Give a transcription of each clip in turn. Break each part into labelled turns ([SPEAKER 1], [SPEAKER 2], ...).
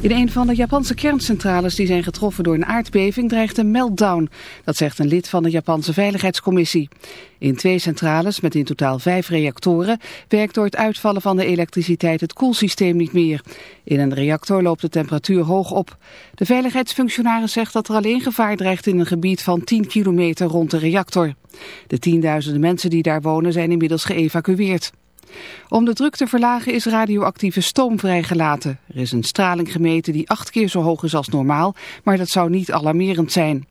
[SPEAKER 1] In een van de Japanse kerncentrales die zijn getroffen door een aardbeving dreigt een meltdown. Dat zegt een lid van de Japanse Veiligheidscommissie. In twee centrales met in totaal vijf reactoren werkt door het uitvallen van de elektriciteit het koelsysteem niet meer. In een reactor loopt de temperatuur hoog op. De veiligheidsfunctionaris zegt dat er alleen gevaar dreigt in een gebied van 10 kilometer rond de reactor. De tienduizenden mensen die daar wonen zijn inmiddels geëvacueerd. Om de druk te verlagen is radioactieve stoom vrijgelaten. Er is een straling gemeten die acht keer zo hoog is als normaal, maar dat zou niet alarmerend zijn.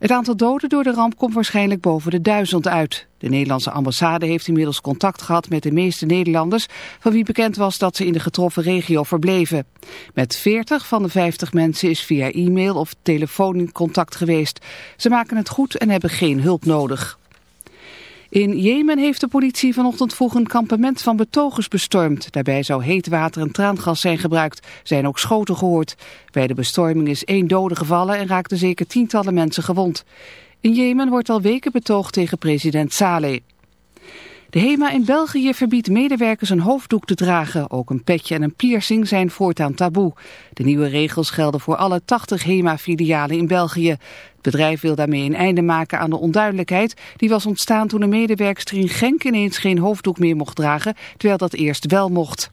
[SPEAKER 1] Het aantal doden door de ramp komt waarschijnlijk boven de duizend uit. De Nederlandse ambassade heeft inmiddels contact gehad met de meeste Nederlanders... van wie bekend was dat ze in de getroffen regio verbleven. Met 40 van de 50 mensen is via e-mail of telefoon in contact geweest. Ze maken het goed en hebben geen hulp nodig. In Jemen heeft de politie vanochtend vroeg een kampement van betogers bestormd. Daarbij zou heet water en traangas zijn gebruikt. Zijn ook schoten gehoord. Bij de bestorming is één dode gevallen en raakten zeker tientallen mensen gewond. In Jemen wordt al weken betoogd tegen president Saleh. De HEMA in België verbiedt medewerkers een hoofddoek te dragen. Ook een petje en een piercing zijn voortaan taboe. De nieuwe regels gelden voor alle 80 HEMA-filialen in België. Het bedrijf wil daarmee een einde maken aan de onduidelijkheid... die was ontstaan toen een medewerkster in Genk ineens geen hoofddoek meer mocht dragen... terwijl dat eerst wel mocht.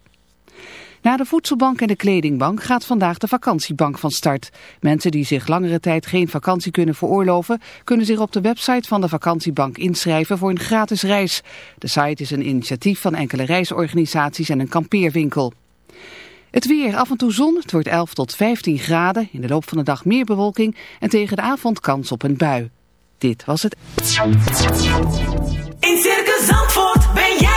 [SPEAKER 1] Na de voedselbank en de kledingbank gaat vandaag de vakantiebank van start. Mensen die zich langere tijd geen vakantie kunnen veroorloven... kunnen zich op de website van de vakantiebank inschrijven voor een gratis reis. De site is een initiatief van enkele reisorganisaties en een kampeerwinkel. Het weer, af en toe zon, het wordt 11 tot 15 graden. In de loop van de dag meer bewolking en tegen de avond kans op een bui. Dit was het.
[SPEAKER 2] In Circus Zandvoort ben jij.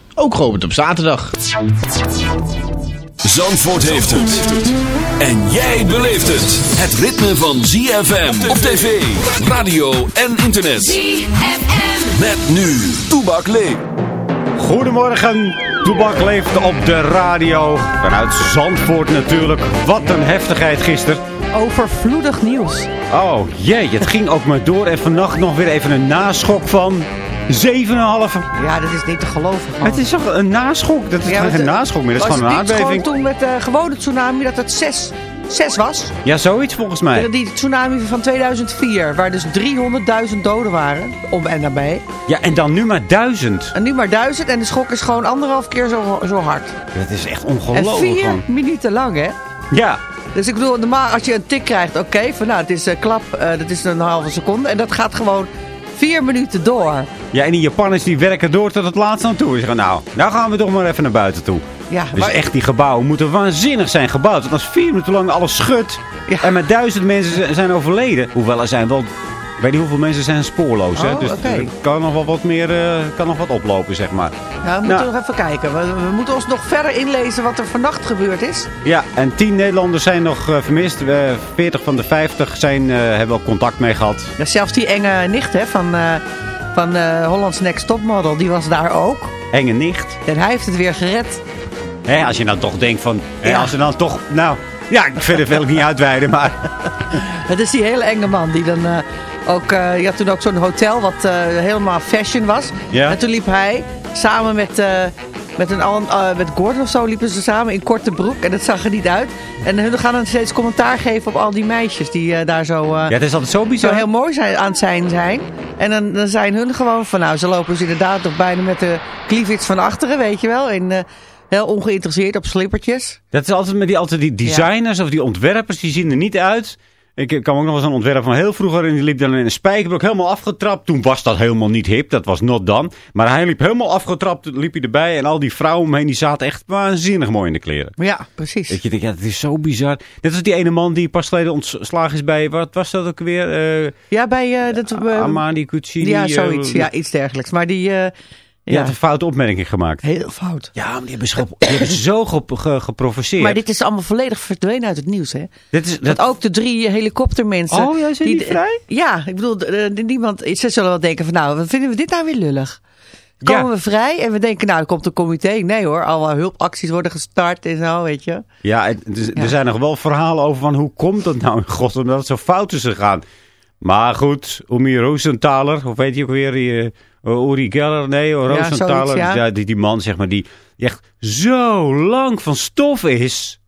[SPEAKER 3] ook geopend op zaterdag.
[SPEAKER 4] Zandvoort heeft het. En jij beleeft het. Het ritme van ZFM op tv, radio en internet.
[SPEAKER 2] ZFM.
[SPEAKER 4] Met nu, Toebak leeft.
[SPEAKER 5] Goedemorgen, Toebak leeft op de radio. Vanuit Zandvoort natuurlijk. Wat een heftigheid gisteren.
[SPEAKER 6] Overvloedig nieuws.
[SPEAKER 5] Oh jee, het ging ook maar door. En vannacht nog weer even een naschok van 7,5.
[SPEAKER 6] Ja, dat is niet te geloven.
[SPEAKER 5] Het is toch een naschok? Dat is
[SPEAKER 6] Ja,
[SPEAKER 5] geen
[SPEAKER 6] want,
[SPEAKER 5] naschok meer, dat is gewoon een aardbeving.
[SPEAKER 6] toen met de gewone tsunami dat het 6, 6 was?
[SPEAKER 5] Ja, zoiets volgens mij.
[SPEAKER 6] Die tsunami van 2004, waar dus 300.000 doden waren, om en nabij.
[SPEAKER 5] Ja, en dan nu maar 1000.
[SPEAKER 6] En nu maar 1000 en de schok is gewoon anderhalf keer zo, zo hard.
[SPEAKER 5] Dat is echt
[SPEAKER 6] En
[SPEAKER 5] ongelooflijk.
[SPEAKER 6] vier
[SPEAKER 5] gewoon.
[SPEAKER 6] minuten lang, hè?
[SPEAKER 5] Ja,
[SPEAKER 6] Dus ik bedoel, normaal als je een tik krijgt, oké, van nou, het is een klap, eh, dat is een halve seconde. En dat gaat gewoon vier minuten door.
[SPEAKER 5] ja, en die Japanners die werken door tot het laatste aan toe. Ze zeggen, nou, nou gaan we toch maar even naar buiten toe.
[SPEAKER 6] Ja,
[SPEAKER 5] Dus
[SPEAKER 6] maar-
[SPEAKER 5] echt, die gebouwen moeten waanzinnig zijn gebouwd. Want als vier minuten lang alles schudt
[SPEAKER 6] Ja.
[SPEAKER 5] en met duizend mensen zijn overleden. Hoewel er zijn wel Ik weet niet hoeveel mensen zijn spoorloos. hè?
[SPEAKER 6] Oh,
[SPEAKER 5] Dus er kan nog wel wat meer eh, kan nog wat oplopen, zeg maar.
[SPEAKER 6] Ja, we moeten
[SPEAKER 5] Nou.
[SPEAKER 6] nog even kijken. We, we moeten ons nog verder inlezen wat er vannacht gebeurd is.
[SPEAKER 5] Ja, en 10 Nederlanders zijn nog eh, vermist. Eh, 40 van de 50 zijn, eh, hebben wel contact mee gehad.
[SPEAKER 6] Ja, zelfs die enge nicht hè, van, eh van eh, Hollands Next Topmodel, die was daar ook.
[SPEAKER 5] Enge nicht.
[SPEAKER 6] En hij heeft het weer gered.
[SPEAKER 5] Hè, als je nou toch denkt van... hè,
[SPEAKER 6] Ja.
[SPEAKER 5] als ze dan toch... Nou, ja, ik verder wil ik niet uitweiden, maar...
[SPEAKER 6] Het is die hele enge man die dan eh, ook... eh, je had toen ook zo'n hotel wat eh, helemaal fashion was. En toen liep hij samen met, eh, met, een, met Gordon of zo liepen ze samen in korte broek. En dat zag er niet uit. En hun gaan dan steeds commentaar geven op al die meisjes die daar zo...
[SPEAKER 5] Ja, het is altijd zo
[SPEAKER 6] zo
[SPEAKER 5] bizar.
[SPEAKER 6] heel mooi zijn, aan het zijn zijn. En dan, dan zijn hun gewoon van, nou, ze lopen dus inderdaad nog bijna met de cleavage van achteren, weet je wel. En heel ongeïnteresseerd op slippertjes.
[SPEAKER 5] Dat is altijd met die, altijd die designers of die ontwerpers, die zien er niet uit. Ik kan ook nog wel zo'n ontwerper van heel vroeger en die liep dan in een spijkerbroek helemaal afgetrapt. Toen was dat helemaal niet hip, dat was not dan. Maar hij liep helemaal afgetrapt, liep hij erbij en al die vrouwen omheen die zaten echt waanzinnig mooi in de kleren.
[SPEAKER 6] Ja, precies.
[SPEAKER 5] Dat je denkt, ja, het is zo bizar. Net als die ene man die pas geleden ontslagen is bij, wat was dat ook weer? Eh
[SPEAKER 6] Ja, bij uh, dat... Uh,
[SPEAKER 5] Amani Cucini.
[SPEAKER 6] ja, zoiets. ja, iets dergelijks. Maar die...
[SPEAKER 5] Die had een foute opmerking gemaakt.
[SPEAKER 6] Heel fout.
[SPEAKER 5] Ja, maar die hebben, ze, die hebben ze zo ge, ge, geprovoceerd.
[SPEAKER 6] Maar dit is allemaal volledig verdwenen uit het nieuws, hè?
[SPEAKER 5] Dit is,
[SPEAKER 6] dat... ook de drie helikoptermensen...
[SPEAKER 5] Oh, ja, zijn die, die vrij?
[SPEAKER 6] Ja, ik bedoel, niemand... Ze zullen wel denken van, nou, wat vinden we dit nou weer lullig? Komen ja. we vrij en we denken, nou, er komt een comité. Nee hoor, alle hulpacties worden gestart en zo, weet je.
[SPEAKER 5] Ja, er, er zijn nog wel verhalen over van hoe komt dat nou in God, omdat het zo fout is gegaan. Maar goed, Omi Roosenthaler, of weet je ook weer, die, uh, Uri Geller, nee, Roosenthaler,
[SPEAKER 6] ja,
[SPEAKER 5] ja. die, die man zeg maar, die echt zo lang van stof is.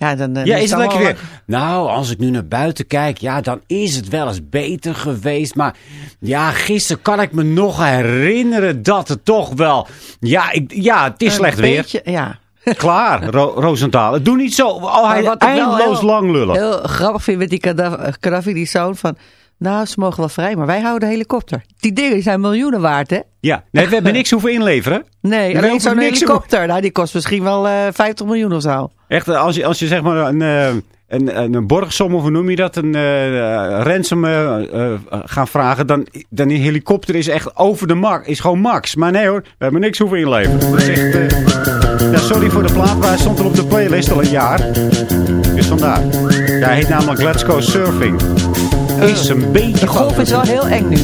[SPEAKER 6] Ja, dan, uh,
[SPEAKER 5] ja, is het lekker weer. Nou, als ik nu naar buiten kijk, ja, dan is het wel eens beter geweest. Maar ja, gisteren kan ik me nog herinneren dat het toch wel... Ja, ik, ja het is
[SPEAKER 6] een
[SPEAKER 5] slecht
[SPEAKER 6] beetje,
[SPEAKER 5] weer.
[SPEAKER 6] Ja.
[SPEAKER 5] Klaar, Ro. Doe niet zo. Oh, hij
[SPEAKER 6] wat
[SPEAKER 5] eindeloos
[SPEAKER 6] heel,
[SPEAKER 5] lang lullen.
[SPEAKER 6] Heel grappig vind met die Gaddafi, die zoon van... Nou, ze mogen wel vrij, maar wij houden de helikopter. Die dingen zijn miljoenen waard, hè?
[SPEAKER 5] Ja, nee, we hebben niks hoeven inleveren.
[SPEAKER 6] Nee, alleen zo'n helikopter. Nou, die kost misschien wel uh, 50 miljoen of zo.
[SPEAKER 5] Echt, als je, als je zeg maar een, uh, een, een borgsom, of hoe noem je dat, een uh, ransom uh, gaan vragen, dan, dan die helikopter is echt over de max, is gewoon max. Maar nee hoor, we hebben niks hoeven inleveren. Dat is echt, ja, sorry voor de plaat, maar hij stond er op de playlist al een jaar. Dus vandaar. Ja, hij heet namelijk Let's Go Surfing. Is een beetje...
[SPEAKER 6] De golf is wel heel eng nu.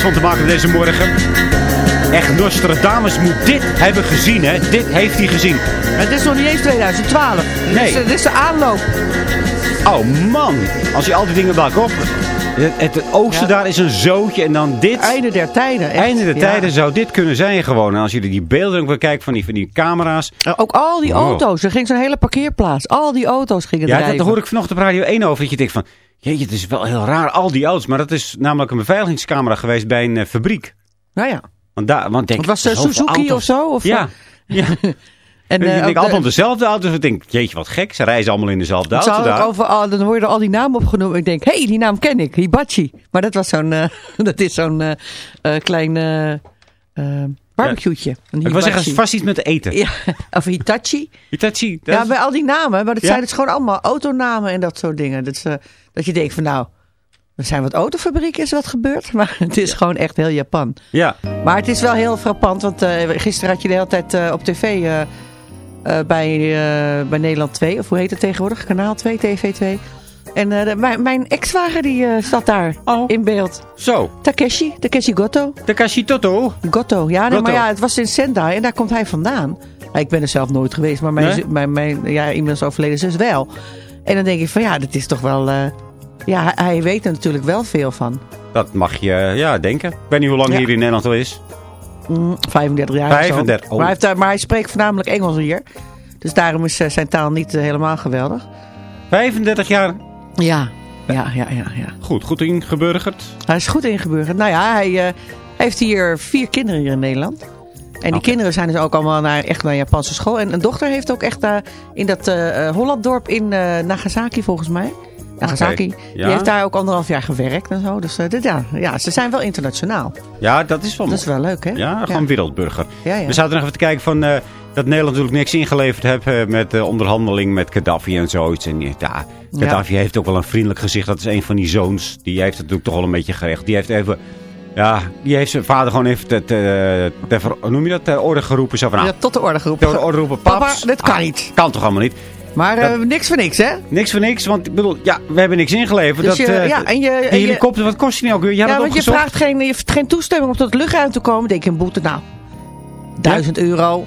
[SPEAKER 5] Van te maken deze morgen. Echt, Nostradamus moet dit hebben gezien, hè. Dit heeft hij gezien.
[SPEAKER 6] Het is nog niet eens 2012. Dit
[SPEAKER 5] Nee.
[SPEAKER 6] is, dit is de aanloop.
[SPEAKER 5] Oh man, als je al die dingen bij elkaar op... Het, het, oosten
[SPEAKER 6] Ja.
[SPEAKER 5] daar is een zootje en dan dit...
[SPEAKER 6] Einde der tijden. echt.
[SPEAKER 5] Einde der
[SPEAKER 6] Ja.
[SPEAKER 5] tijden zou dit kunnen zijn gewoon. En als je die beelden ook kijkt van die, van die camera's.
[SPEAKER 6] Ook al die
[SPEAKER 5] Wow.
[SPEAKER 6] auto's. Er ging zo'n hele parkeerplaats. Al die auto's gingen
[SPEAKER 5] Ja,
[SPEAKER 6] drijven.
[SPEAKER 5] dat hoor ik vanochtend op Radio 1 over. Dat je denkt van, jeetje, het is wel heel raar, al die auto's. Maar dat is namelijk een beveiligingscamera geweest bij een eh, fabriek.
[SPEAKER 6] Nou ja.
[SPEAKER 5] Want daar, want denk,
[SPEAKER 6] Het was eh, Suzuki of zo? Of,
[SPEAKER 5] Ja. ja.
[SPEAKER 6] En,
[SPEAKER 5] En
[SPEAKER 6] eh,
[SPEAKER 5] ik denk allemaal
[SPEAKER 6] de-
[SPEAKER 5] dezelfde auto's. Ik denk, jeetje, wat gek. Ze reizen allemaal in dezelfde auto
[SPEAKER 6] zou
[SPEAKER 5] daar.
[SPEAKER 6] over, al- dan worden al die namen opgenoemd. Ik denk, hé, hey, die naam ken ik. Hibachi. Maar dat was zo'n, eh, dat is zo'n eh, eh, klein barbecue'tje. Een
[SPEAKER 5] Ik wil zeggen, vast iets met eten.
[SPEAKER 6] Ja, of Hitachi.
[SPEAKER 5] Hitachi. dat
[SPEAKER 6] Ja, bij al die namen. Maar dat zijn dus gewoon allemaal autonamen en dat soort dingen. Dat, is, eh, dat je denkt van nou, er zijn wat autofabrieken is wat gebeurd. Maar het is gewoon echt heel Japan.
[SPEAKER 5] ja.
[SPEAKER 6] Maar het is wel heel frappant. Want eh, gisteren had je de hele tijd eh, op tv bij, bij Nederland 2. Of hoe heet het tegenwoordig? Kanaal 2, TV 2. En eh, mijn, mijn ex-zwager die eh, zat daar
[SPEAKER 5] Oh.
[SPEAKER 6] in beeld.
[SPEAKER 5] Zo,
[SPEAKER 6] Takeshi, Takeshi Goto.
[SPEAKER 5] Takashi Toto.
[SPEAKER 6] Goto, ja, nee,
[SPEAKER 5] Goto.
[SPEAKER 6] maar ja, het was in Sendai en daar komt hij vandaan. Ik ben er zelf nooit geweest, maar mijn,
[SPEAKER 5] Nee?
[SPEAKER 6] mijn, mijn ja, inmiddels overleden zus wel. En dan denk ik van ja, dat is toch wel... eh, ja, hij, weet er natuurlijk wel veel van.
[SPEAKER 5] Dat mag je ja, denken. Ik weet niet hoe lang
[SPEAKER 6] Ja.
[SPEAKER 5] hij hier in Nederland al is.
[SPEAKER 6] Mm, 35 jaar of zo.
[SPEAKER 5] 35, oh.
[SPEAKER 6] Maar, hij heeft, daar- maar hij spreekt voornamelijk Engels hier. Dus daarom is zijn taal niet helemaal geweldig.
[SPEAKER 5] 35 jaar.
[SPEAKER 6] Ja, ja, ja, ja. ja.
[SPEAKER 5] Goed, goed ingeburgerd.
[SPEAKER 6] Hij is goed ingeburgerd. Nou ja, hij eh, heeft hier vier kinderen hier in Nederland. En die kinderen zijn dus ook allemaal naar, echt naar een Japanse school. En een dochter heeft ook echt daar in dat eh, Hollanddorp in Nagasaki volgens mij. Nagasaki.
[SPEAKER 5] ja.
[SPEAKER 6] Die heeft daar ook anderhalf jaar gewerkt en zo. Dus dit, ja, ja, ze zijn wel internationaal.
[SPEAKER 5] Ja, dat is wel
[SPEAKER 6] Dat is wel leuk, hè?
[SPEAKER 5] Ja, gewoon wereldburger.
[SPEAKER 6] Ja.
[SPEAKER 5] We zaten nog even te kijken van dat Nederland natuurlijk niks ingeleverd heeft eh, met de onderhandeling met Gaddafi en zoiets. En eh, ja, Gaddafi heeft ook wel een vriendelijk gezicht. Dat is een van die zoons. Die heeft het natuurlijk toch wel een beetje gerecht. Die heeft even, ja, die heeft zijn vader gewoon even te, te, te ver- hoe noem je dat, ter orde geroepen. Zo van, nou,
[SPEAKER 6] Ja, tot de orde geroepen.
[SPEAKER 5] ter orde roepen,
[SPEAKER 6] Papa, dit kan
[SPEAKER 5] Ah,
[SPEAKER 6] niet.
[SPEAKER 5] Kan toch allemaal niet?
[SPEAKER 6] Maar eh,
[SPEAKER 5] Dat-
[SPEAKER 6] niks voor niks, hè?
[SPEAKER 5] Niks voor niks, want ik bedoel, ja, we hebben niks ingeleverd.
[SPEAKER 6] Dus
[SPEAKER 5] dat,
[SPEAKER 6] je-
[SPEAKER 5] eh,
[SPEAKER 6] ja, en je- en je-
[SPEAKER 5] helikopter, wat kost die nou ook weer? Je
[SPEAKER 6] Ja, want je vraagt geen, je geen toestemming om tot het luchtruim te komen. denk je een boete, nou, 1000 euro,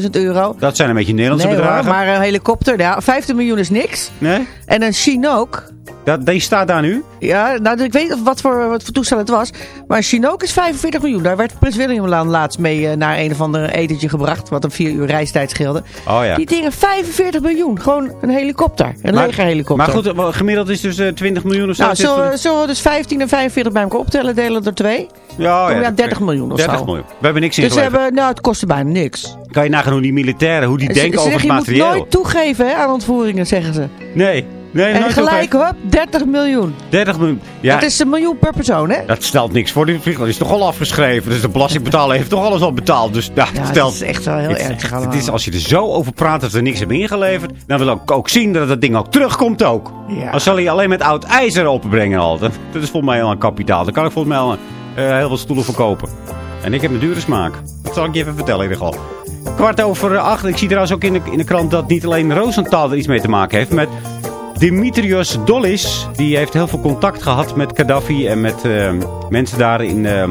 [SPEAKER 6] 10.000 euro.
[SPEAKER 5] Dat zijn een beetje Nederlandse
[SPEAKER 6] Nee hoor,
[SPEAKER 5] bedragen.
[SPEAKER 6] maar een helikopter, ja, 15 miljoen is niks.
[SPEAKER 5] Nee?
[SPEAKER 6] En een Chinook,
[SPEAKER 5] Dat, die staat daar nu.
[SPEAKER 6] ja, nou ik weet niet wat voor, wat voor toestel het was. Maar Chinook is 45 miljoen. Daar werd Prins Willem laatst mee eh, naar een of ander etentje gebracht. Wat een vier uur reistijd scheelde.
[SPEAKER 5] Oh ja.
[SPEAKER 6] Die dingen 45 miljoen. Gewoon een helikopter. Een
[SPEAKER 5] Maar-
[SPEAKER 6] legerhelikopter.
[SPEAKER 5] Maar goed, wel, gemiddeld is dus eh, 20 miljoen of zo.
[SPEAKER 6] Nou, zullen, we- zullen we dus 15 en 45 bij elkaar optellen, delen door twee?
[SPEAKER 5] ja,
[SPEAKER 6] kom je
[SPEAKER 5] dat
[SPEAKER 6] aan 30
[SPEAKER 5] kan-
[SPEAKER 6] miljoen of
[SPEAKER 5] 30
[SPEAKER 6] zo.
[SPEAKER 5] miljoen. We hebben niks
[SPEAKER 6] Dus ze
[SPEAKER 5] ingeleverd.
[SPEAKER 6] hebben, nou, het kostte bijna niks.
[SPEAKER 5] Kan je nagaan hoe die militairen, hoe die denken
[SPEAKER 6] ze
[SPEAKER 5] over
[SPEAKER 6] zeggen,
[SPEAKER 5] het
[SPEAKER 6] je moet
[SPEAKER 5] materieel.
[SPEAKER 6] nooit toegeven hè, aan ontvoeringen, zeggen ze.
[SPEAKER 5] Nee, nee,
[SPEAKER 6] En gelijk hoor, 30 miljoen.
[SPEAKER 5] 30 miljoen. Ja,
[SPEAKER 6] Dat is een miljoen per persoon, hè?
[SPEAKER 5] dat stelt niks voor. Die vliegtuig is toch al afgeschreven. Dus de belastingbetaler heeft toch alles al betaald. Dus nou,
[SPEAKER 6] Ja,
[SPEAKER 5] het
[SPEAKER 6] dat is echt wel heel
[SPEAKER 5] het
[SPEAKER 6] erg. allemaal.
[SPEAKER 5] het is als je er zo over praat dat we niks hebben ingeleverd, dan wil ik ook zien dat dat ding ook terugkomt ook.
[SPEAKER 6] Ja.
[SPEAKER 5] Dan zal hij alleen met oud ijzer opbrengen al. Dat, dat is volgens mij al een kapitaal. Dan kan ik volgens mij al eh, heel veel stoelen verkopen. En ik heb een dure smaak. Dat zal ik je even vertellen in ieder geval. Kwart over acht. Ik zie trouwens ook in de, in de krant dat niet alleen Rosenthal er iets mee te maken heeft. Met Dimitrios Dollis. Die heeft heel veel contact gehad met Gaddafi en met eh, mensen daar in... eh,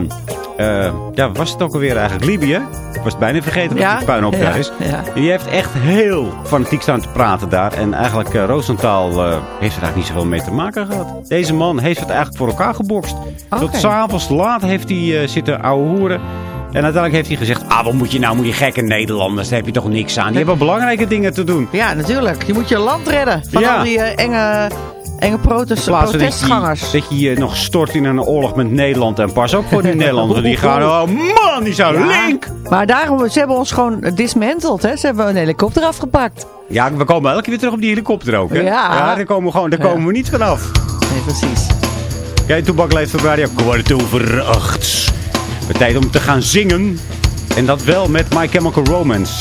[SPEAKER 5] eh, ja, was het ook alweer eigenlijk? Libië? Ik was het bijna vergeten dat
[SPEAKER 6] Ja,
[SPEAKER 5] die puinhoop
[SPEAKER 6] ja,
[SPEAKER 5] daar is.
[SPEAKER 6] ja.
[SPEAKER 5] Die heeft echt heel fanatiek staan te praten daar. En eigenlijk uh, Rosenthal eh, heeft er eigenlijk niet zoveel mee te maken gehad. Deze man heeft het eigenlijk voor elkaar gebokst.
[SPEAKER 6] Oké.
[SPEAKER 5] Tot s'avonds laat heeft hij zitten ouwe hoeren. En uiteindelijk heeft hij gezegd... Ah, wat moet je nou, moet je gekke Nederlanders? Daar heb je toch niks aan. Die hebben belangrijke dingen te doen.
[SPEAKER 6] Ja, natuurlijk. Je moet je land redden van
[SPEAKER 5] Ja.
[SPEAKER 6] al die eh, enge, enge protest,
[SPEAKER 5] dat
[SPEAKER 6] protestgangers.
[SPEAKER 5] je, dat je je nog stort in een oorlog met Nederland. En pas ook voor die Nederlanders. Die gaan, oh man, die
[SPEAKER 6] Ja.
[SPEAKER 5] link.
[SPEAKER 6] Maar daarom, ze hebben ons gewoon dismanteld, hè. Ze hebben een helikopter afgepakt.
[SPEAKER 5] Ja, we komen elke keer weer terug op die helikopter ook, hè?
[SPEAKER 6] Ja.
[SPEAKER 5] daar komen we, gewoon, daar
[SPEAKER 6] Ja.
[SPEAKER 5] komen we niet vanaf.
[SPEAKER 6] Nee, precies.
[SPEAKER 5] Kijk, Toebak leeft op radio. Kwart over acht. Tijd om te gaan zingen. En dat wel met My Chemical Romance.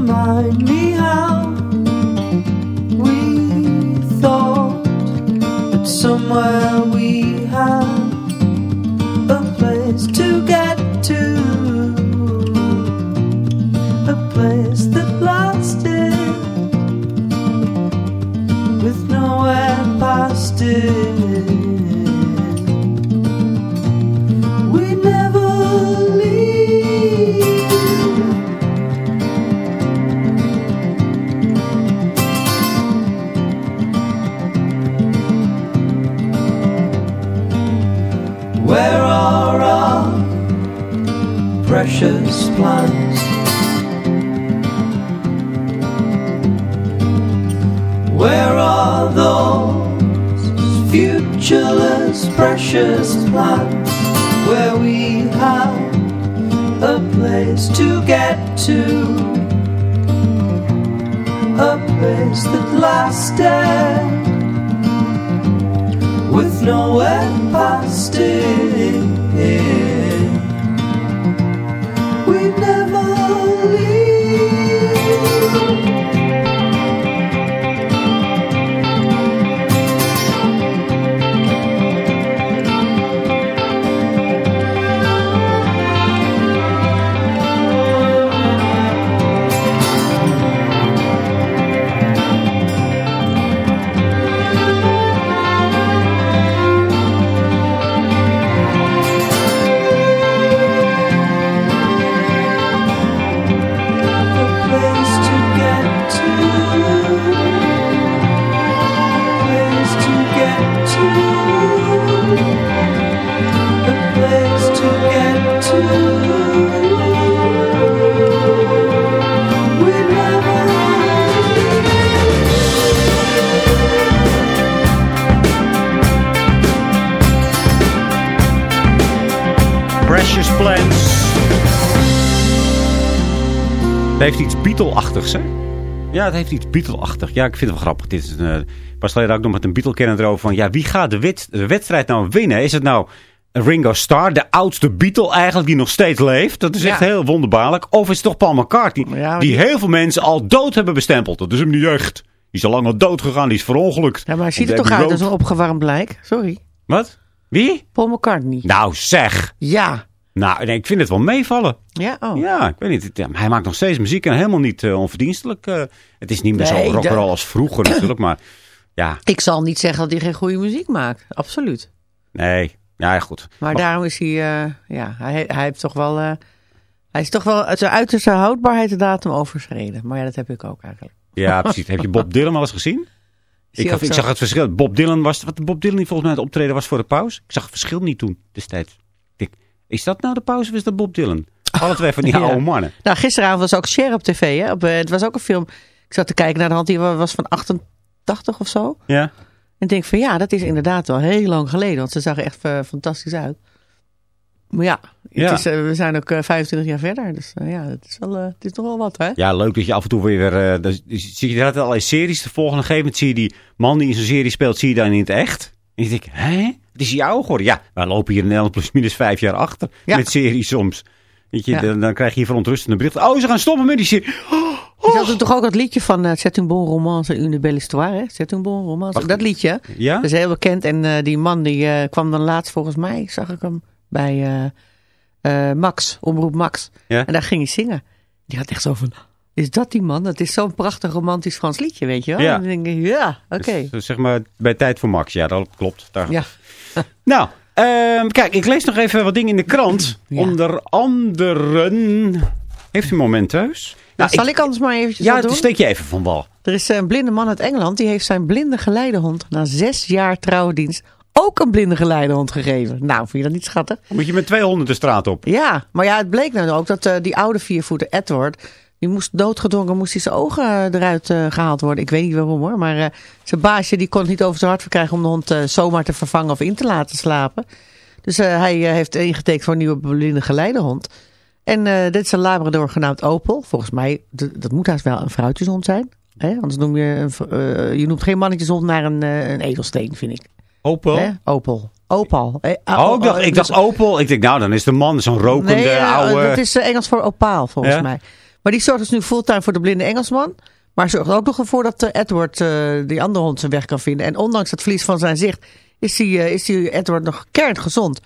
[SPEAKER 7] Remind me Where are those futureless precious plans? Where we have a place to get to, a place that lasted with nowhere past it.
[SPEAKER 5] Heeft iets Beatle-achtigs, hè? Ja, het heeft iets Beatle-achtig. Ja, ik vind het wel grappig. Dit is een, eh, pas geleden ook nog met een Beatle-kenner erover van... Ja, wie gaat de, de wedstrijd nou winnen? Is het nou Ringo Starr, de oudste Beatle eigenlijk, die nog steeds leeft? Dat is echt
[SPEAKER 6] Ja.
[SPEAKER 5] heel wonderbaarlijk. Of is het toch Paul McCartney,
[SPEAKER 6] Ja, maar
[SPEAKER 5] die
[SPEAKER 6] die-
[SPEAKER 5] heel veel mensen al dood hebben bestempeld? Dat is hem niet echt. Die is al lang al dood gegaan, die is verongelukt.
[SPEAKER 6] Ja, maar hij ziet er toch uit als een opgewarmd lijk. Sorry.
[SPEAKER 5] Wat? Wie?
[SPEAKER 6] Paul McCartney.
[SPEAKER 5] Nou, zeg.
[SPEAKER 6] Ja.
[SPEAKER 5] Nou, nee, ik vind het wel meevallen.
[SPEAKER 6] Ja, oh.
[SPEAKER 5] Ja, ik weet niet. Hij maakt nog steeds muziek en helemaal niet eh, onverdienstelijk. eh. het is niet meer
[SPEAKER 6] Nee,
[SPEAKER 5] zo rock'n'roll als vroeger natuurlijk, maar ja,
[SPEAKER 6] Ik zal niet zeggen dat hij geen goede muziek maakt. Absoluut.
[SPEAKER 5] nee. Ja, goed.
[SPEAKER 6] Maar
[SPEAKER 5] Maar-
[SPEAKER 6] daarom is hij, eh, ja, hij, hij heeft toch wel, hij is toch wel uit zijn uiterste houdbaarheidsdatum overschreden. Maar ja, dat heb ik ook eigenlijk.
[SPEAKER 5] Ja, precies. Heb je Bob Dylan wel eens gezien?
[SPEAKER 6] Zie
[SPEAKER 5] Ik, ik zag het verschil. Bob Dylan was, wat Bob Dylan die volgens mij aan het optreden was voor de pauze. Ik zag het verschil niet toen, destijds. Is dat nou de pauze of is dat Bob Dylan? Alle twee van die
[SPEAKER 6] Ja.
[SPEAKER 5] oude mannen.
[SPEAKER 6] Nou, gisteravond was ook Cher op tv. Hè? Op, eh, het was ook een film. Ik zat te kijken naar de hand. Die wa- was van 88 of zo.
[SPEAKER 5] Ja.
[SPEAKER 6] En ik denk van ja, dat is inderdaad wel heel lang geleden. Want ze zag er echt eh, fantastisch uit. Maar ja. Is, eh, we zijn ook eh, 25 jaar verder. Dus ja, het is, wel, het is toch wel wat hè.
[SPEAKER 5] Ja, leuk dat je af en toe weer... dan zie je dat al in series. De volgende gegeven moment zie je die man die in zo'n serie speelt, zie je dan in het echt. En je denkt, hè? Is jou geworden. Ja, wij lopen hier in Nederland plus minus vijf jaar achter.
[SPEAKER 6] Ja.
[SPEAKER 5] Met series soms. Weet je,
[SPEAKER 6] Ja.
[SPEAKER 5] dan, dan krijg je hier verontrustende berichten. Oh, ze gaan stoppen met die serie.
[SPEAKER 6] Je had toch ook dat liedje van uh, C'est un bon romance, une belle histoire. hè? C'est un bon romance.
[SPEAKER 5] Wacht.
[SPEAKER 6] Dat liedje.
[SPEAKER 5] Ja?
[SPEAKER 6] Dat is heel bekend. En eh, die man die eh, kwam dan laatst volgens mij, zag ik hem, bij eh, eh, Max, Omroep Max.
[SPEAKER 5] Ja.
[SPEAKER 6] En daar ging hij zingen. Die had echt zo van, is dat die man? Dat is zo'n prachtig romantisch Frans liedje, weet je wel?
[SPEAKER 5] Ja.
[SPEAKER 6] En dan denk ik, ja, oké.
[SPEAKER 5] Dus, zeg maar bij Tijd voor Max. Ja, dat klopt. Daar.
[SPEAKER 6] Ja.
[SPEAKER 5] Nou, ehm, kijk, ik lees nog even wat dingen in de krant.
[SPEAKER 6] Ja.
[SPEAKER 5] Onder anderen... Heeft u een moment thuis?
[SPEAKER 6] Nou, zal ik, anders maar eventjes
[SPEAKER 5] Ja,
[SPEAKER 6] doen?
[SPEAKER 5] steek je even van wal.
[SPEAKER 6] Er is een blinde man uit Engeland, die heeft zijn blinde geleidehond na zes jaar trouwdienst ook een blinde geleidehond gegeven. Nou, vind je dat niet schattig?
[SPEAKER 5] Moet je met 200 de straat op.
[SPEAKER 6] Ja, maar ja, het bleek nou ook dat eh, die oude viervoeter Edward, die moest doodgedwongen, moest hij zijn ogen eh, eruit eh, gehaald worden. Ik weet niet waarom hoor, maar eh, zijn baasje die kon het niet over zijn hart verkrijgen om de hond zomaar te vervangen of in te laten slapen. Dus hij heeft ingetekend voor een nieuwe blinde geleidehond. En dit is een Labrador genaamd Opel. Volgens mij, dat moet haast wel een vrouwtjeshond zijn. Hè? Anders noem je, een je noemt geen mannetjeshond naar een, een edelsteen, vind ik.
[SPEAKER 5] Opel?
[SPEAKER 6] Hè? Opel. Opal. Eh,
[SPEAKER 5] Oh, ik dacht, ik
[SPEAKER 6] dus-
[SPEAKER 5] dacht Opel. Ik denk, nou, dan is de man zo'n rokende
[SPEAKER 6] Nee,
[SPEAKER 5] oude...
[SPEAKER 6] dat is Engels voor opaal volgens
[SPEAKER 5] Ja?
[SPEAKER 6] mij. Maar die zorgt dus nu fulltime voor de blinde Engelsman. Maar zorgt ook nog ervoor dat eh, Edward, eh, die andere hond, zijn weg kan vinden. En ondanks het verlies van zijn zicht is die, eh, is die Edward nog kerngezond.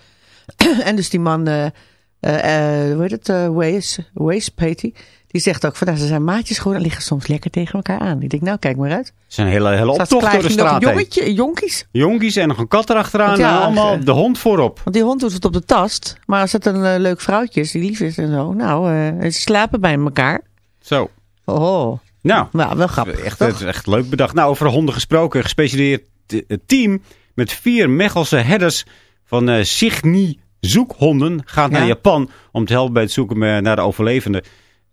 [SPEAKER 6] en dus die man, hoe heet het, Waze, Waze Patty, die zegt ook van, nou, ze zijn maatjes geworden en liggen soms lekker tegen elkaar aan. Ik denk, nou, kijk maar uit.
[SPEAKER 5] Is een hele, hele optocht door de straat
[SPEAKER 6] jongetje, jonkies.
[SPEAKER 5] Jonkies en nog een kat erachteraan.
[SPEAKER 6] Ja,
[SPEAKER 5] en allemaal
[SPEAKER 6] eh,
[SPEAKER 5] de hond voorop.
[SPEAKER 6] Want die hond doet het op de tast. Maar als het een eh, leuk vrouwtje is, die lief is en zo. Nou, eh, ze slapen bij elkaar.
[SPEAKER 5] Zo.
[SPEAKER 6] Oh,
[SPEAKER 5] Nou,
[SPEAKER 6] nou, wel grappig.
[SPEAKER 5] echt,
[SPEAKER 6] toch?
[SPEAKER 5] is echt leuk bedacht. Nou, over honden gesproken. Een gespecialiseerd eh, team met vier Mechelse herders van eh Signy zoekhonden gaat naar
[SPEAKER 6] Ja.
[SPEAKER 5] Japan om te helpen bij het zoeken eh, naar de overlevenden.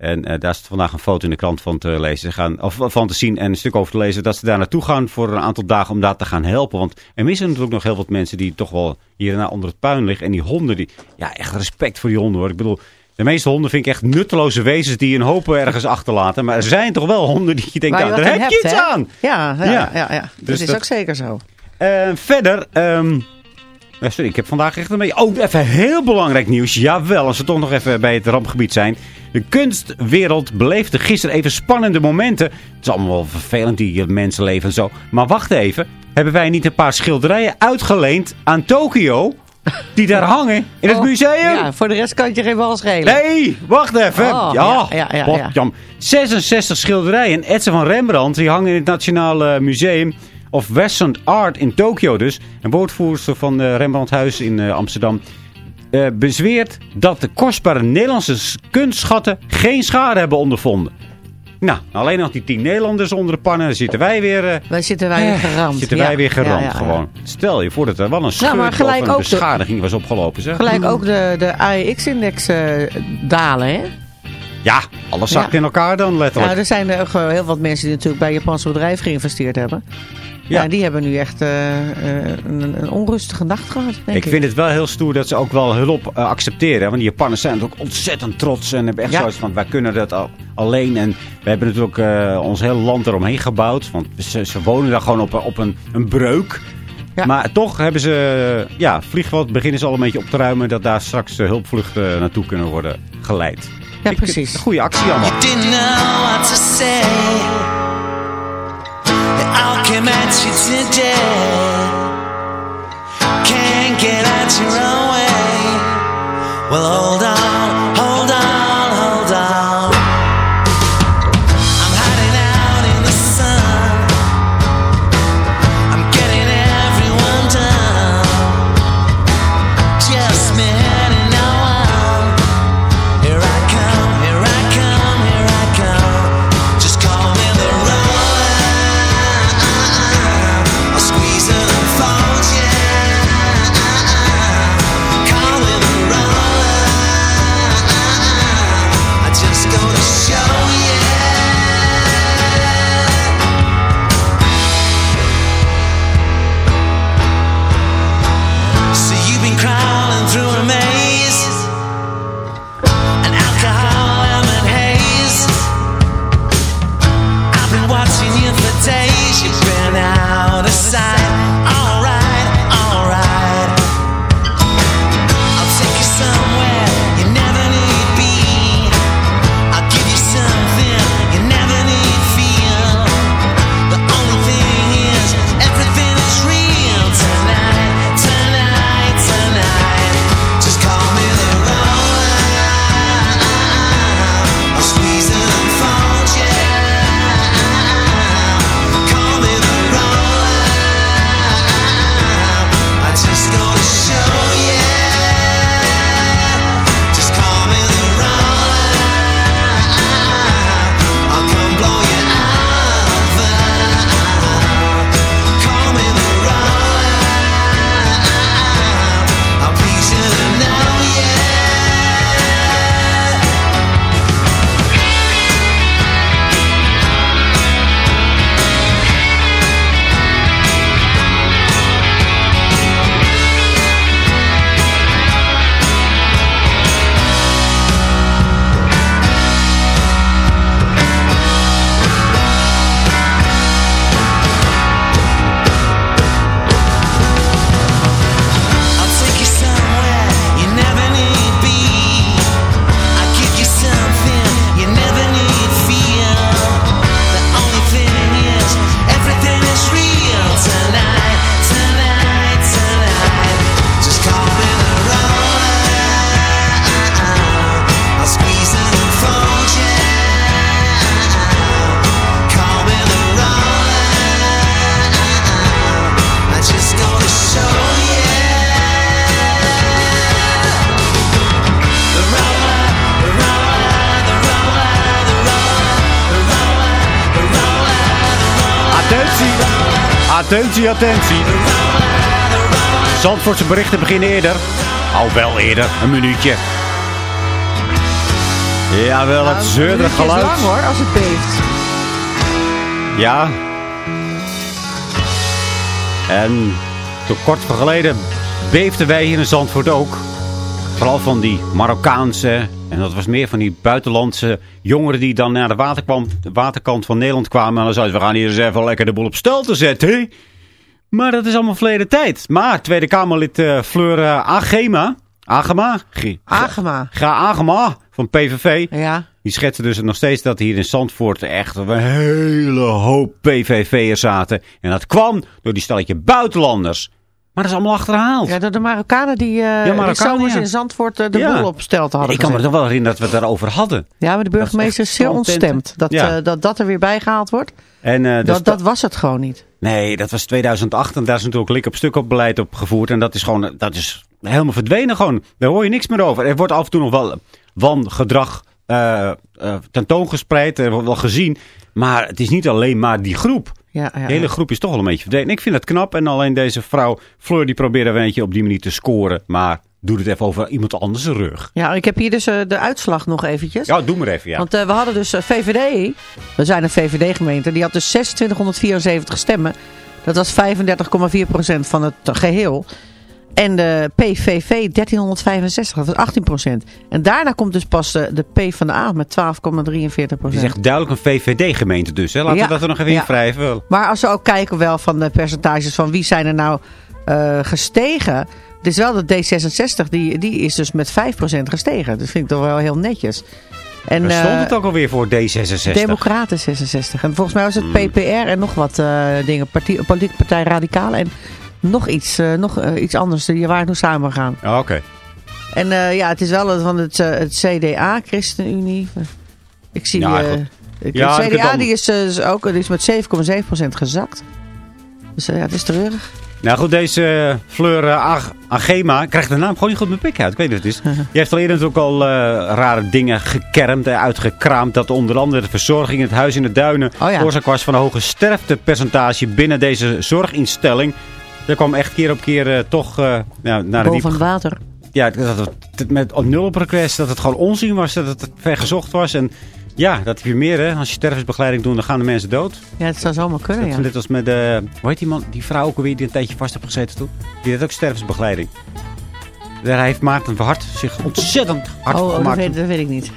[SPEAKER 5] En eh, daar is vandaag een foto in de krant van te lezen. Ze gaan, of van te zien en een stuk over te lezen. Dat ze daar naartoe gaan voor een aantal dagen om daar te gaan helpen. Want er missen natuurlijk nog heel wat mensen die toch wel hier en daar onder het puin liggen. En die honden, die, ja, echt respect voor die honden hoor. Ik bedoel, de meeste honden vind ik echt nutteloze wezens die een hoop ergens achterlaten. Maar er zijn toch wel honden die je denkt,
[SPEAKER 6] je
[SPEAKER 5] nou, daar heb je iets aan.
[SPEAKER 6] Ja, ja,
[SPEAKER 5] Ja.
[SPEAKER 6] ja. ja,
[SPEAKER 5] Dus
[SPEAKER 6] dat is
[SPEAKER 5] dat-
[SPEAKER 6] ook zeker zo.
[SPEAKER 5] Eh, verder, ja, sorry, ik heb vandaag echt een beetje... Oh, even heel belangrijk nieuws. Jawel, als we toch nog even bij het rampgebied zijn. De kunstwereld beleefde gisteren even spannende momenten. Het is allemaal wel vervelend, die eh, mensenleven en zo. Maar wacht even, hebben wij niet een paar schilderijen uitgeleend aan Tokio... die daar hangen in het
[SPEAKER 6] Oh,
[SPEAKER 5] museum?
[SPEAKER 6] Ja, voor de rest kan het je geen bal schelen.
[SPEAKER 5] Nee, wacht even.
[SPEAKER 6] Oh,
[SPEAKER 5] ja,
[SPEAKER 6] ja, ja, ja,
[SPEAKER 5] wat
[SPEAKER 6] ja.
[SPEAKER 5] jam. 66 schilderijen. Etsen van Rembrandt. Die hangen in het Nationale Museum of Western Art in Tokio dus. Een woordvoerster van het Rembrandthuis in eh, Amsterdam. Eh, bezweert dat de kostbare Nederlandse kunstschatten geen schade hebben ondervonden. Nou, alleen nog die tien Nederlanders onder de pannen. Zitten wij weer... eh,
[SPEAKER 6] Wij zitten wij weer
[SPEAKER 5] eh,
[SPEAKER 6] geramd.
[SPEAKER 5] Zitten
[SPEAKER 6] Ja,
[SPEAKER 5] wij weer geramd
[SPEAKER 6] ja, ja, ja.
[SPEAKER 5] gewoon. Stel je voor dat er wel een scheut
[SPEAKER 6] maar gelijk
[SPEAKER 5] of een
[SPEAKER 6] ook de-
[SPEAKER 5] beschadiging was opgelopen. Zeg.
[SPEAKER 6] Gelijk ook de, de AEX-index dalen, hè?
[SPEAKER 5] Ja, alles zakt in elkaar dan letterlijk.
[SPEAKER 6] Ja, er zijn er heel wat mensen die natuurlijk bij Japanse bedrijven geïnvesteerd hebben. Ja,
[SPEAKER 5] Ja.
[SPEAKER 6] die hebben nu echt eh, eh, een, een onrustige nacht gehad, denk ik.
[SPEAKER 5] Ik vind het wel heel stoer dat ze ook wel hulp eh, accepteren. Want die Japanners zijn ook ontzettend trots. En hebben echt
[SPEAKER 6] Ja.
[SPEAKER 5] zoiets van, wij kunnen dat al, alleen. En we hebben natuurlijk eh, ons hele land eromheen gebouwd. Want ze, ze wonen daar gewoon op, een- op een, een breuk.
[SPEAKER 6] Ja.
[SPEAKER 5] Maar toch hebben ze, ja, vliegveld beginnen ze al een beetje op te ruimen. Dat daar straks de hulpvluchten naartoe kunnen worden geleid.
[SPEAKER 6] Ja,
[SPEAKER 5] Ik-
[SPEAKER 6] precies.
[SPEAKER 5] Een goede actie allemaal.
[SPEAKER 2] Well, hold on,
[SPEAKER 5] Attentie, attentie. Zandvoortse berichten beginnen eerder. Al wel eerder, een minuutje. Jawel, het
[SPEAKER 6] Nou,
[SPEAKER 5] zeurderig
[SPEAKER 6] een minuutje is
[SPEAKER 5] geluid.
[SPEAKER 6] lang hoor, als het beeft.
[SPEAKER 5] Ja. En tot kort van geleden beefden wij hier in Zandvoort ook. Vooral van die Marokkaanse, en dat was meer van die buitenlandse jongeren die dan naar de, waterkwam, de waterkant van Nederland kwamen. En dan zeiden ze, we gaan hier eens even lekker de boel op stel te zetten. hè? Maar dat is allemaal verleden tijd. Maar Tweede Kamerlid eh, Fleur eh, Agema, Agema, G-
[SPEAKER 6] Agema.
[SPEAKER 5] Ga Agema van PVV.
[SPEAKER 6] Ja.
[SPEAKER 5] Die schetsen dus nog steeds dat hier in Zandvoort echt een hele hoop PVV'ers zaten. En dat kwam door die stelletje buitenlanders. Maar dat is allemaal achterhaald.
[SPEAKER 6] ja, door de Marokkanen die, eh die
[SPEAKER 5] Marokkanen, ja.
[SPEAKER 6] in Zandvoort eh, de
[SPEAKER 5] Ja.
[SPEAKER 6] boel op stelten hadden
[SPEAKER 5] ik kan me
[SPEAKER 6] gezet.
[SPEAKER 5] toch wel herinneren dat we het daarover hadden.
[SPEAKER 6] Ja, maar de burgemeester is zeer ontstemd. Dat,
[SPEAKER 5] Ja.
[SPEAKER 6] eh, dat dat er weer bijgehaald wordt.
[SPEAKER 5] En, dus
[SPEAKER 6] dat, dat was het gewoon niet.
[SPEAKER 5] Nee, dat was 2008 en daar is natuurlijk lik op stuk op beleid op gevoerd. En dat is gewoon, dat is helemaal verdwenen gewoon. Daar hoor je niks meer over. Er wordt af en toe nog wel wangedrag tentoongespreid, er wordt wel gezien. Maar het is niet alleen maar die groep.
[SPEAKER 6] Ja, ja,
[SPEAKER 5] De hele groep is toch wel een beetje verdwenen. Ik vind het knap. En alleen deze vrouw, Fleur, die probeerde een beetje op die manier te scoren. Maar doe het even over iemand anders rug.
[SPEAKER 6] Ja, ik heb hier dus eh, de uitslag nog eventjes.
[SPEAKER 5] Ja, doe maar even, ja.
[SPEAKER 6] Want eh, we hadden dus eh, VVD. We zijn een VVD-gemeente. Die had dus 2674 stemmen. Dat was 35,4% van het geheel. En de PVV 1365, dat was 18%. En daarna komt dus pas de, de P van de A met 12,43%.
[SPEAKER 5] Het is echt duidelijk een VVD-gemeente dus. Hè? Laten
[SPEAKER 6] Ja.
[SPEAKER 5] we dat er nog even
[SPEAKER 6] Ja.
[SPEAKER 5] in wrijven.
[SPEAKER 6] Maar als we ook kijken wel van de percentages van wie zijn er nou eh, gestegen. Het is wel de D66, die, die is dus met 5% gestegen. Dat vind ik toch wel heel netjes. En,
[SPEAKER 5] stond
[SPEAKER 6] eh,
[SPEAKER 5] het ook alweer voor D66?
[SPEAKER 6] Democraten 66. En volgens mij was het
[SPEAKER 5] Hmm.
[SPEAKER 6] PPR en nog wat eh, dingen. Partie, politieke partij Radicale en nog iets, eh, nog, eh, iets anders. Die waren nu samen gaan.
[SPEAKER 5] Oh, Oké.
[SPEAKER 6] En eh, ja, het is wel van het, eh, het CDA, ChristenUnie. Ik zie
[SPEAKER 5] Ja,
[SPEAKER 6] eh, ik-
[SPEAKER 5] Ja,
[SPEAKER 6] het CDA die is, eh, is ook die is met 7,7% gezakt. Dus eh, ja, het is treurig.
[SPEAKER 5] Nou goed, deze eh, Fleur eh, Ag- Agema krijgt de naam gewoon niet goed mijn pik uit. Ik weet niet wat het is. Je heeft al eerder natuurlijk al eh, rare dingen gekermd en uitgekraamd. Dat onder andere de verzorging in het huis in de duinen
[SPEAKER 6] Oh ja.
[SPEAKER 5] oorzaak was van een hoge sterftepercentage binnen deze zorginstelling. Er kwam echt keer op keer eh, toch eh, ja, naar de
[SPEAKER 6] Boven
[SPEAKER 5] diep...
[SPEAKER 6] het water.
[SPEAKER 5] Ja, dat het met nul op request, dat het gewoon onzin was, dat het vergezocht was. En ja, dat heb je meer hè. Als je stervensbegeleiding doet, dan gaan de mensen dood.
[SPEAKER 6] Ja, het zou zomaar kunnen,
[SPEAKER 5] Dat
[SPEAKER 6] ja.
[SPEAKER 5] Net als met, eh hoe heet die man, die vrouw ook alweer die een tijdje vast heeft gezeten toen? Die had ook stervensbegeleiding. Daar heeft Maarten Verhart zich ontzettend hard
[SPEAKER 6] Oh, oh, dat, weet, dat weet ik niet.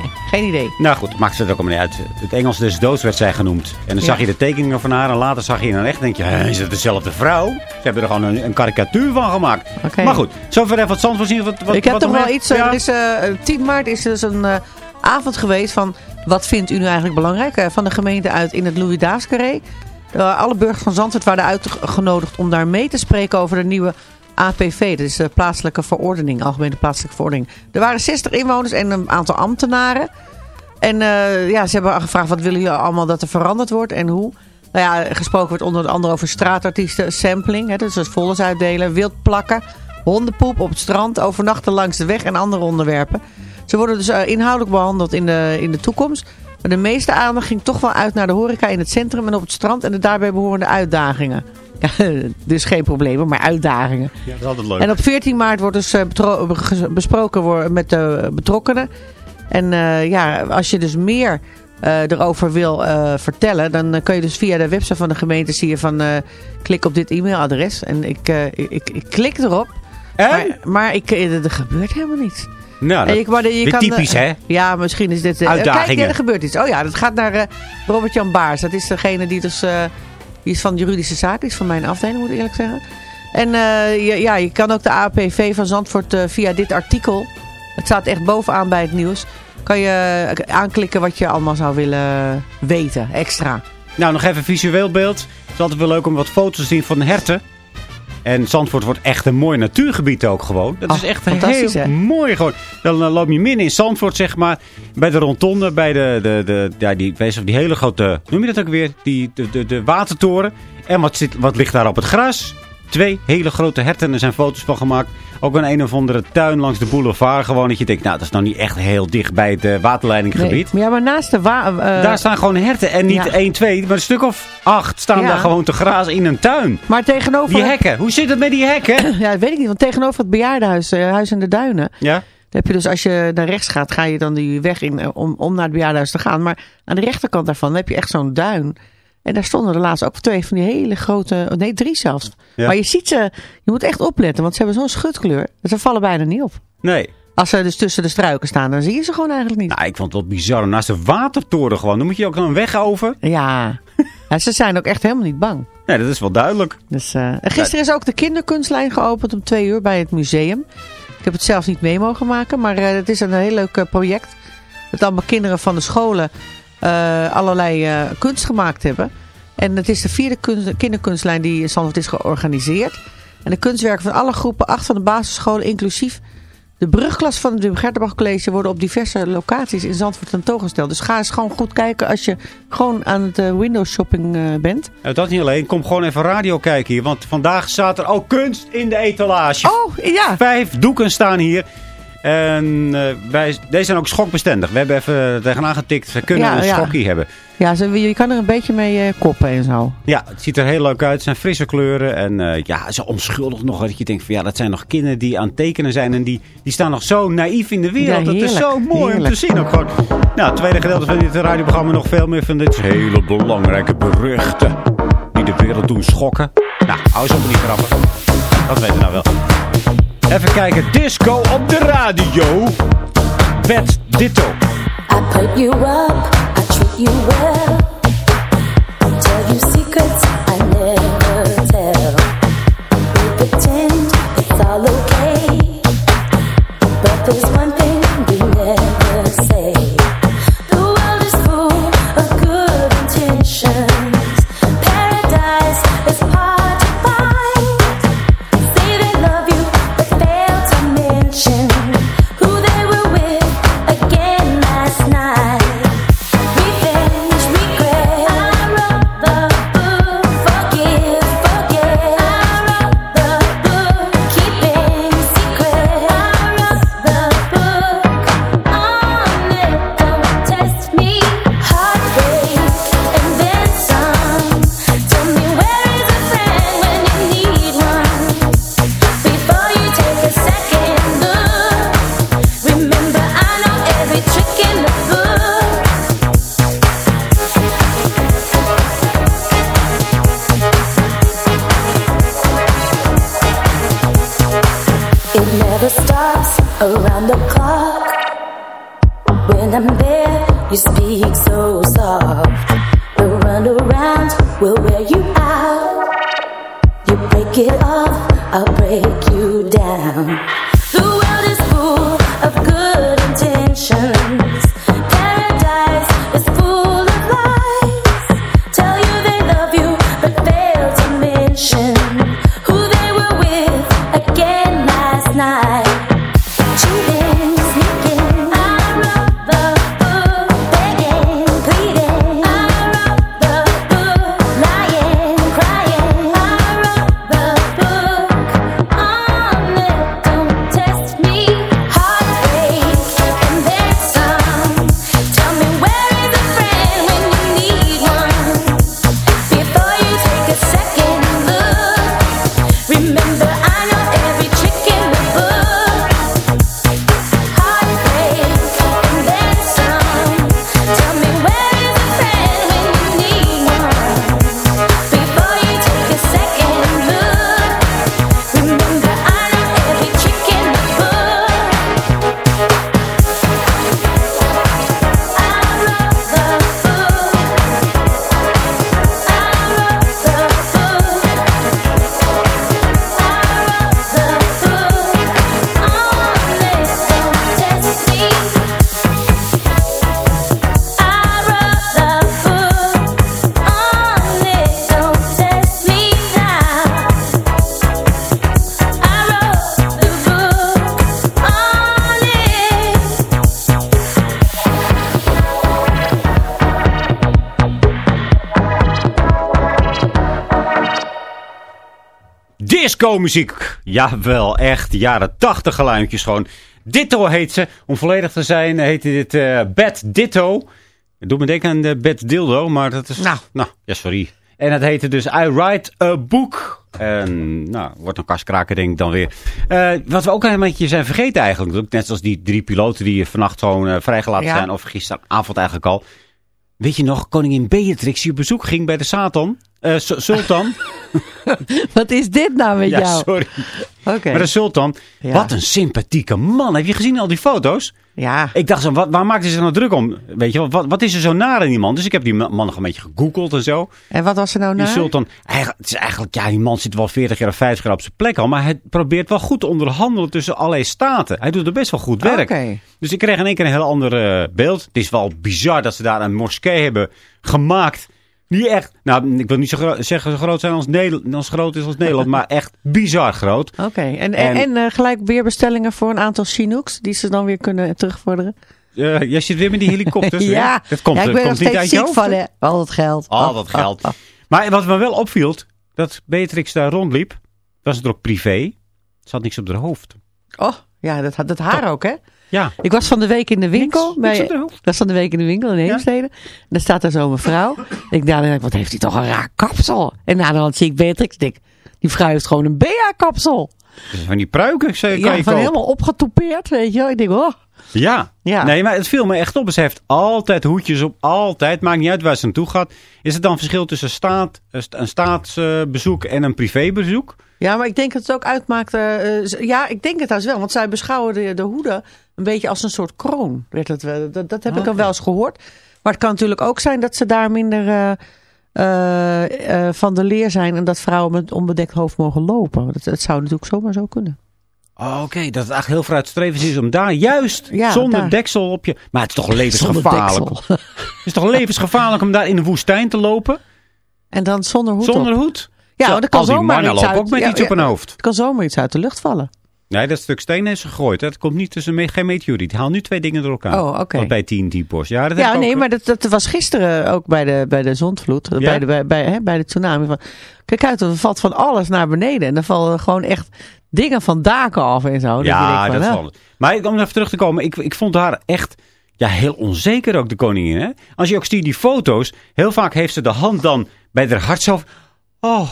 [SPEAKER 6] Nee, geen idee.
[SPEAKER 5] Nou goed, maakt het ook allemaal niet uit. Het Engels des doods werd zij genoemd. En dan
[SPEAKER 6] Ja.
[SPEAKER 5] zag je de tekeningen van haar en later zag je in een echt denk je, "Hé, is het dezelfde vrouw? Ze hebben er gewoon een, een karikatuur van gemaakt. Maar goed, zover even wat Zand voorzien. Wat, wat,
[SPEAKER 6] ik heb
[SPEAKER 5] wat
[SPEAKER 6] toch wel iets. eh,
[SPEAKER 5] Ja.
[SPEAKER 6] Er is, eh, 10 maart is dus een eh, avond geweest van wat vindt u nu eigenlijk belangrijk? Eh, van de gemeente uit in het Louis Daas Carré. Eh, alle burgers van Zandvoort waren uitgenodigd om daar mee te spreken over de nieuwe APV. Dat is de plaatselijke verordening, algemene plaatselijke verordening. Er waren 60 inwoners en een aantal ambtenaren. En eh, ja, ze hebben gevraagd wat willen jullie allemaal dat er veranderd wordt en hoe. Nou ja, gesproken wordt onder andere over straatartiesten, sampling. Hè, dus folders uitdelen, wild plakken, hondenpoep op het strand, overnachten langs de weg en andere onderwerpen. Ze worden dus eh, inhoudelijk behandeld in de, in de toekomst. Maar de meeste aandacht ging toch wel uit naar de horeca in het centrum en op het strand en de daarbij behorende uitdagingen. Ja, dus geen problemen, maar uitdagingen.
[SPEAKER 5] Ja, dat is altijd leuk.
[SPEAKER 6] En op 14 maart wordt dus eh, ges- besproken met de betrokkenen. En eh, ja, als je dus meer eh, erover wil eh, vertellen, dan eh, kun je dus via de website van de gemeente zie je van eh, klik op dit e-mailadres. En ik, eh, ik, ik, ik klik erop.
[SPEAKER 5] En?
[SPEAKER 6] Maar, maar ik, eh, er gebeurt helemaal niets.
[SPEAKER 5] nou, dat,
[SPEAKER 6] je- maar je kan,
[SPEAKER 5] typisch,
[SPEAKER 6] eh,
[SPEAKER 5] hè?
[SPEAKER 6] Ja, misschien is dit... eh,
[SPEAKER 5] Uitdagingen.
[SPEAKER 6] Kijk, er gebeurt iets. Oh ja, dat gaat naar eh, Robert-Jan Baars. Dat is degene die dus... die is van juridische zaken. Die is van mijn afdeling, moet ik eerlijk zeggen. En eh, je, ja, je kan ook de APV van Zandvoort eh, via dit artikel... Het staat echt bovenaan bij het nieuws. Kan je eh, aanklikken wat je allemaal zou willen weten. Extra.
[SPEAKER 5] Nou, nog even visueel beeld. Het is altijd wel leuk om wat foto's te zien van herten. En Zandvoort wordt echt een mooi natuurgebied ook gewoon. Dat is echt
[SPEAKER 6] fantastisch,
[SPEAKER 5] heel
[SPEAKER 6] hè?
[SPEAKER 5] mooi gewoon. Dan eh, loop je midden in Zandvoort, zeg maar. Bij de rondonde, bij de, de, de, ja, die, die hele grote, noem je dat ook weer? Die, de, de, de watertoren. En wat, zit, wat ligt daar op het gras? Twee hele grote herten. Er zijn foto's van gemaakt. Ook een een of andere tuin langs de boulevard. Gewoon dat je denkt, nou dat is nou niet echt heel dicht bij het eh, waterleidinggebied.
[SPEAKER 6] Nee. Ja, maar naast de... Wa eh,
[SPEAKER 5] Daar staan gewoon herten. En niet
[SPEAKER 6] Ja.
[SPEAKER 5] 1, 2, maar een stuk of acht staan daar gewoon te grazen in een tuin.
[SPEAKER 6] maar tegenover...
[SPEAKER 5] Die hekken. Hoe zit het met die hekken?
[SPEAKER 6] Ja, dat weet ik niet. Want tegenover het bejaardenhuis, eh, Huis in de Duinen...
[SPEAKER 5] Ja?
[SPEAKER 6] Dan heb je dus als je naar rechts gaat, ga je dan die weg in eh, om, om naar het bejaardenhuis te gaan. Maar aan de rechterkant daarvan heb je echt zo'n duin. En daar stonden er laatst ook twee van die hele grote, nee drie zelfs.
[SPEAKER 5] Ja.
[SPEAKER 6] Maar je ziet ze, je moet echt opletten, want ze hebben zo'n schutkleur. Ze vallen bijna niet op.
[SPEAKER 5] Nee.
[SPEAKER 6] Als ze dus tussen de struiken staan, dan zie je ze gewoon eigenlijk niet.
[SPEAKER 5] Nou, ik vond het wel bizar. Naast de watertoren gewoon. Dan moet je ook een weg over.
[SPEAKER 6] Ja. ja, ze zijn ook echt helemaal niet bang.
[SPEAKER 5] Nee, dat is wel duidelijk.
[SPEAKER 6] Dus, eh, en gisteren is ook de kinderkunstlijn geopend om twee uur bij het museum. Ik heb het zelf niet mee mogen maken, maar eh, het is een heel leuk eh, project. Dat allemaal kinderen van de scholen allerlei eh, kunst gemaakt hebben. En het is de vierde kunst- kinderkunstlijn die in Zandvoort is georganiseerd. En de kunstwerken van alle groepen, acht van de basisscholen, inclusief de brugklas van het Wim Gertenbach College, worden op diverse locaties in Zandvoort tentoongesteld. Dus ga eens gewoon goed kijken als je gewoon aan het eh, window shopping eh, bent.
[SPEAKER 5] Nou, dat niet alleen. Kom gewoon even radio kijken hier. Want vandaag staat er ook kunst in de etalage.
[SPEAKER 6] Oh, ja.
[SPEAKER 5] Vijf doeken staan hier. En eh, wij, deze zijn ook schokbestendig. We hebben even tegenaan getikt. Ze kunnen
[SPEAKER 6] Ja,
[SPEAKER 5] een
[SPEAKER 6] ja.
[SPEAKER 5] schokkie hebben.
[SPEAKER 6] Ja, ze, je kan er een beetje mee eh, koppen en zo.
[SPEAKER 5] Ja, het ziet er heel leuk uit. Het zijn frisse kleuren. En eh, ja, zo onschuldig nog. Dat je denkt van ja, dat zijn nog kinderen die aan het tekenen zijn. En die, die staan nog zo naïef in de wereld.
[SPEAKER 6] Ja,
[SPEAKER 5] dat is zo mooi om te zien. Ook gewoon. Nou, het tweede gedeelte van dit radioprogramma nog veel meer van dit hele belangrijke berichten. Die de wereld doen schokken. Nou, hou eens op met die grappen. Dat weten we nou wel. Even kijken. Disco op de radio. Bed Ditto.
[SPEAKER 8] I put you up, I treat you well. Tell you secrets I never tell. We pretend it's all okay. But there's one I'm there, you speak so soft. The runaround will wear you out. You break it off, I'll break you down. The world is full of good intentions.
[SPEAKER 5] Disco-muziek. Jawel, echt. Jaren 80 geluidjes gewoon. Ditto heet ze. Om volledig te zijn heette dit eh Bad Ditto. Het doet me denken aan de Bad Dildo, maar dat is...
[SPEAKER 6] Nou.
[SPEAKER 5] nou ja, sorry. En het heette dus I Write a Book. En nou, wordt een kastkraker denk ik dan weer. Eh, wat we ook een beetje zijn vergeten eigenlijk. Net zoals die drie piloten die vannacht gewoon eh, vrijgelaten
[SPEAKER 6] Ja.
[SPEAKER 5] zijn. Of gisteravond eigenlijk al. Weet je nog, koningin Beatrix die op bezoek ging bij de Satan? Su- Sultan.
[SPEAKER 6] Wat is dit nou met
[SPEAKER 5] ja,
[SPEAKER 6] jou?
[SPEAKER 5] sorry.
[SPEAKER 6] Oké.
[SPEAKER 5] Maar de Sultan,
[SPEAKER 6] Ja.
[SPEAKER 5] wat een sympathieke man. Heb je gezien al die foto's?
[SPEAKER 6] Ja.
[SPEAKER 5] Ik dacht zo, wat, waar maakte ze nou druk om? Weet je, wat, wat is er zo naar in die man? Dus ik heb die man nog een beetje gegoogeld en zo.
[SPEAKER 6] En wat was er nou
[SPEAKER 5] Die
[SPEAKER 6] naar?
[SPEAKER 5] Sultan, eigenlijk, het is eigenlijk, ja, die man zit wel 40 jaar of 50 jaar op zijn plek al. Maar hij probeert wel goed te onderhandelen tussen allerlei staten. Hij doet er best wel goed werk.
[SPEAKER 6] Oké.
[SPEAKER 5] Dus ik kreeg in één keer een heel ander eh, beeld. Het is wel bizar dat ze daar een moskee hebben gemaakt. Die echt, nou, ik wil niet zo zeggen zo groot zijn als, Nederland, als groot is als Nederland, maar echt bizar groot.
[SPEAKER 6] Oké. En, en,
[SPEAKER 5] En-
[SPEAKER 6] en eh, gelijk weer bestellingen voor een aantal Chinooks die ze dan weer kunnen terugvorderen?
[SPEAKER 5] Eh, jij zit weer met die helikopters.
[SPEAKER 6] ja.
[SPEAKER 5] dat komt,
[SPEAKER 6] ja, ik ben er
[SPEAKER 5] niet
[SPEAKER 6] steeds ziek van, hè. Al dat geld.
[SPEAKER 5] Al dat geld. Maar wat me wel opviel, dat Beatrix daar rondliep, was het ook privé. Ze had niks op haar hoofd.
[SPEAKER 6] Oh, ja, dat, dat haar ook, hè?
[SPEAKER 5] Ja.
[SPEAKER 6] Ik was van de week in de winkel.
[SPEAKER 5] Niks-
[SPEAKER 6] bij,
[SPEAKER 5] niks de
[SPEAKER 6] was van de week in de winkel in Heemstede. En daar staat daar zo'n mevrouw. ik dacht, nou, wat heeft hij toch een raar kapsel? En na de hand zie ik Beatrix. Ik denk, die vrouw heeft gewoon een BA-kapsel.
[SPEAKER 5] Van die pruiken ze- kan
[SPEAKER 6] Ja, van
[SPEAKER 5] kopen.
[SPEAKER 6] helemaal opgetoupeerd, weet je wel. Ik denk, oh.
[SPEAKER 5] Ja.
[SPEAKER 6] Ja.
[SPEAKER 5] Nee, maar het viel me echt op. Ze heeft altijd hoedjes op. Altijd. Maakt niet uit waar ze naartoe gaat. Is het dan verschil tussen staat, een staatsbezoek en een privébezoek?
[SPEAKER 6] Ja, maar ik denk dat het ook uitmaakt. eh, ja, ik denk het trouwens wel. Want zij beschouwen de, de hoeden een beetje als een soort kroon. Werd het, wel. dat, dat heb ik al wel eens gehoord. Maar het kan natuurlijk ook zijn dat ze daar minder eh, eh, van de leer zijn. En dat vrouwen met onbedekt hoofd mogen lopen. Dat, dat zou natuurlijk zomaar zo kunnen.
[SPEAKER 5] Oh, Oké, dat het eigenlijk heel vooruitstrevend is om daar juist
[SPEAKER 6] Ja,
[SPEAKER 5] zonder
[SPEAKER 6] daar.
[SPEAKER 5] deksel op je... Maar het is toch levensgevaarlijk? Het is toch levensgevaarlijk om daar in de woestijn te lopen?
[SPEAKER 6] En dan zonder hoed
[SPEAKER 5] Zonder
[SPEAKER 6] op.
[SPEAKER 5] hoed?
[SPEAKER 6] Ja,
[SPEAKER 5] Zo,
[SPEAKER 6] er kan
[SPEAKER 5] al die
[SPEAKER 6] zomaar
[SPEAKER 5] mannen
[SPEAKER 6] iets
[SPEAKER 5] lopen
[SPEAKER 6] uit-
[SPEAKER 5] ook met
[SPEAKER 6] ja,
[SPEAKER 5] iets op hun hoofd.
[SPEAKER 6] Er kan zomaar iets uit de lucht vallen.
[SPEAKER 5] Nee, dat stuk steen is gegooid. Dat komt niet tussen geen meteoriet. Haal nu twee dingen door elkaar.
[SPEAKER 6] Oh, oké.
[SPEAKER 5] Wat bij 10 Deepos. Ja, dat heb
[SPEAKER 6] Ja,
[SPEAKER 5] ook-
[SPEAKER 6] nee, maar dat, dat was gisteren ook bij de, bij de zondvloed.
[SPEAKER 5] Ja?
[SPEAKER 6] Bij, de, bij, bij, hè, bij de tsunami. Van, kijk uit, er valt van alles naar beneden. En dan vallen gewoon echt dingen van daken af en zo. Dat
[SPEAKER 5] Ja,
[SPEAKER 6] van,
[SPEAKER 5] dat is wel. Maar om even terug te komen. Ik, ik vond haar echt ja, heel onzeker ook, de koningin. Hè? Als je ook ziet die foto's. Heel vaak heeft ze de hand dan bij haar hart. Oh.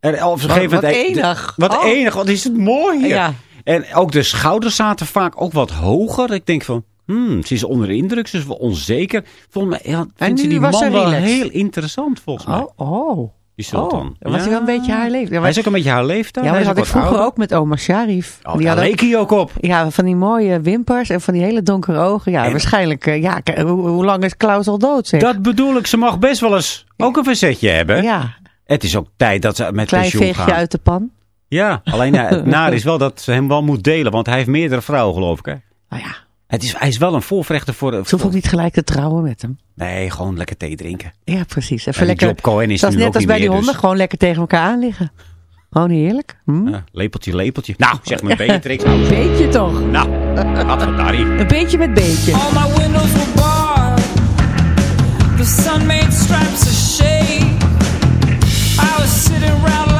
[SPEAKER 5] En op een
[SPEAKER 6] Wat-
[SPEAKER 5] gegeven
[SPEAKER 6] wat enig.
[SPEAKER 5] Wat
[SPEAKER 6] Oh.
[SPEAKER 5] enig. Wat is het mooi hier.
[SPEAKER 6] Ja.
[SPEAKER 5] En ook de schouders zaten vaak ook wat hoger. Ik denk van... Hmm, ze is onder de indruk, ze is wel onzeker. Volgens mij ja, vindt ze die man wel heel interessant, volgens mij.
[SPEAKER 6] Oh, oh.
[SPEAKER 5] Die sultan.
[SPEAKER 6] Oh, was hij wel een beetje haar leeftijd. Ja,
[SPEAKER 5] Hij is ook een beetje haar leeftijd.
[SPEAKER 6] ja, maar dat had ik vroeger
[SPEAKER 5] ouder.
[SPEAKER 6] ook met oma Sharif.
[SPEAKER 5] Oh,
[SPEAKER 6] die had ook,
[SPEAKER 5] leek hij ook op.
[SPEAKER 6] ja, van die mooie wimpers en van die hele donkere ogen. Ja,
[SPEAKER 5] En-
[SPEAKER 6] waarschijnlijk. eh, Ja, hoe, hoe lang is Klaus al dood, zeg?
[SPEAKER 5] Dat bedoel ik, ze mag best wel eens ook een verzetje hebben.
[SPEAKER 6] ja,
[SPEAKER 5] Het is ook tijd dat ze met
[SPEAKER 6] klein
[SPEAKER 5] pensioen
[SPEAKER 6] veegje
[SPEAKER 5] gaan.
[SPEAKER 6] uit de pan.
[SPEAKER 5] Ja, alleen ja, het naar is wel dat ze hem wel moet delen, want hij heeft meerdere vrouwen, geloof ik. Hè?
[SPEAKER 6] Nou ja,
[SPEAKER 5] Het is, hij is wel een voorvechter voor...
[SPEAKER 6] ze hoeft ook niet gelijk te trouwen met hem.
[SPEAKER 5] Nee, gewoon lekker thee drinken.
[SPEAKER 6] Ja, precies. Even
[SPEAKER 5] En
[SPEAKER 6] lekker.
[SPEAKER 5] Job Cohen is
[SPEAKER 6] dat is net
[SPEAKER 5] ook
[SPEAKER 6] als bij die
[SPEAKER 5] meer,
[SPEAKER 6] honden.
[SPEAKER 5] dus-
[SPEAKER 6] Gewoon lekker tegen elkaar aan liggen. Gewoon heerlijk. Hm?
[SPEAKER 5] Ja, lepeltje, lepeltje. Nou, zeg maar Beatrix. Nou,
[SPEAKER 6] Een beetje toch.
[SPEAKER 5] nou wat voor daar
[SPEAKER 6] Een beetje met beetje.
[SPEAKER 7] All my windows were barred. The sun made stripes sitting around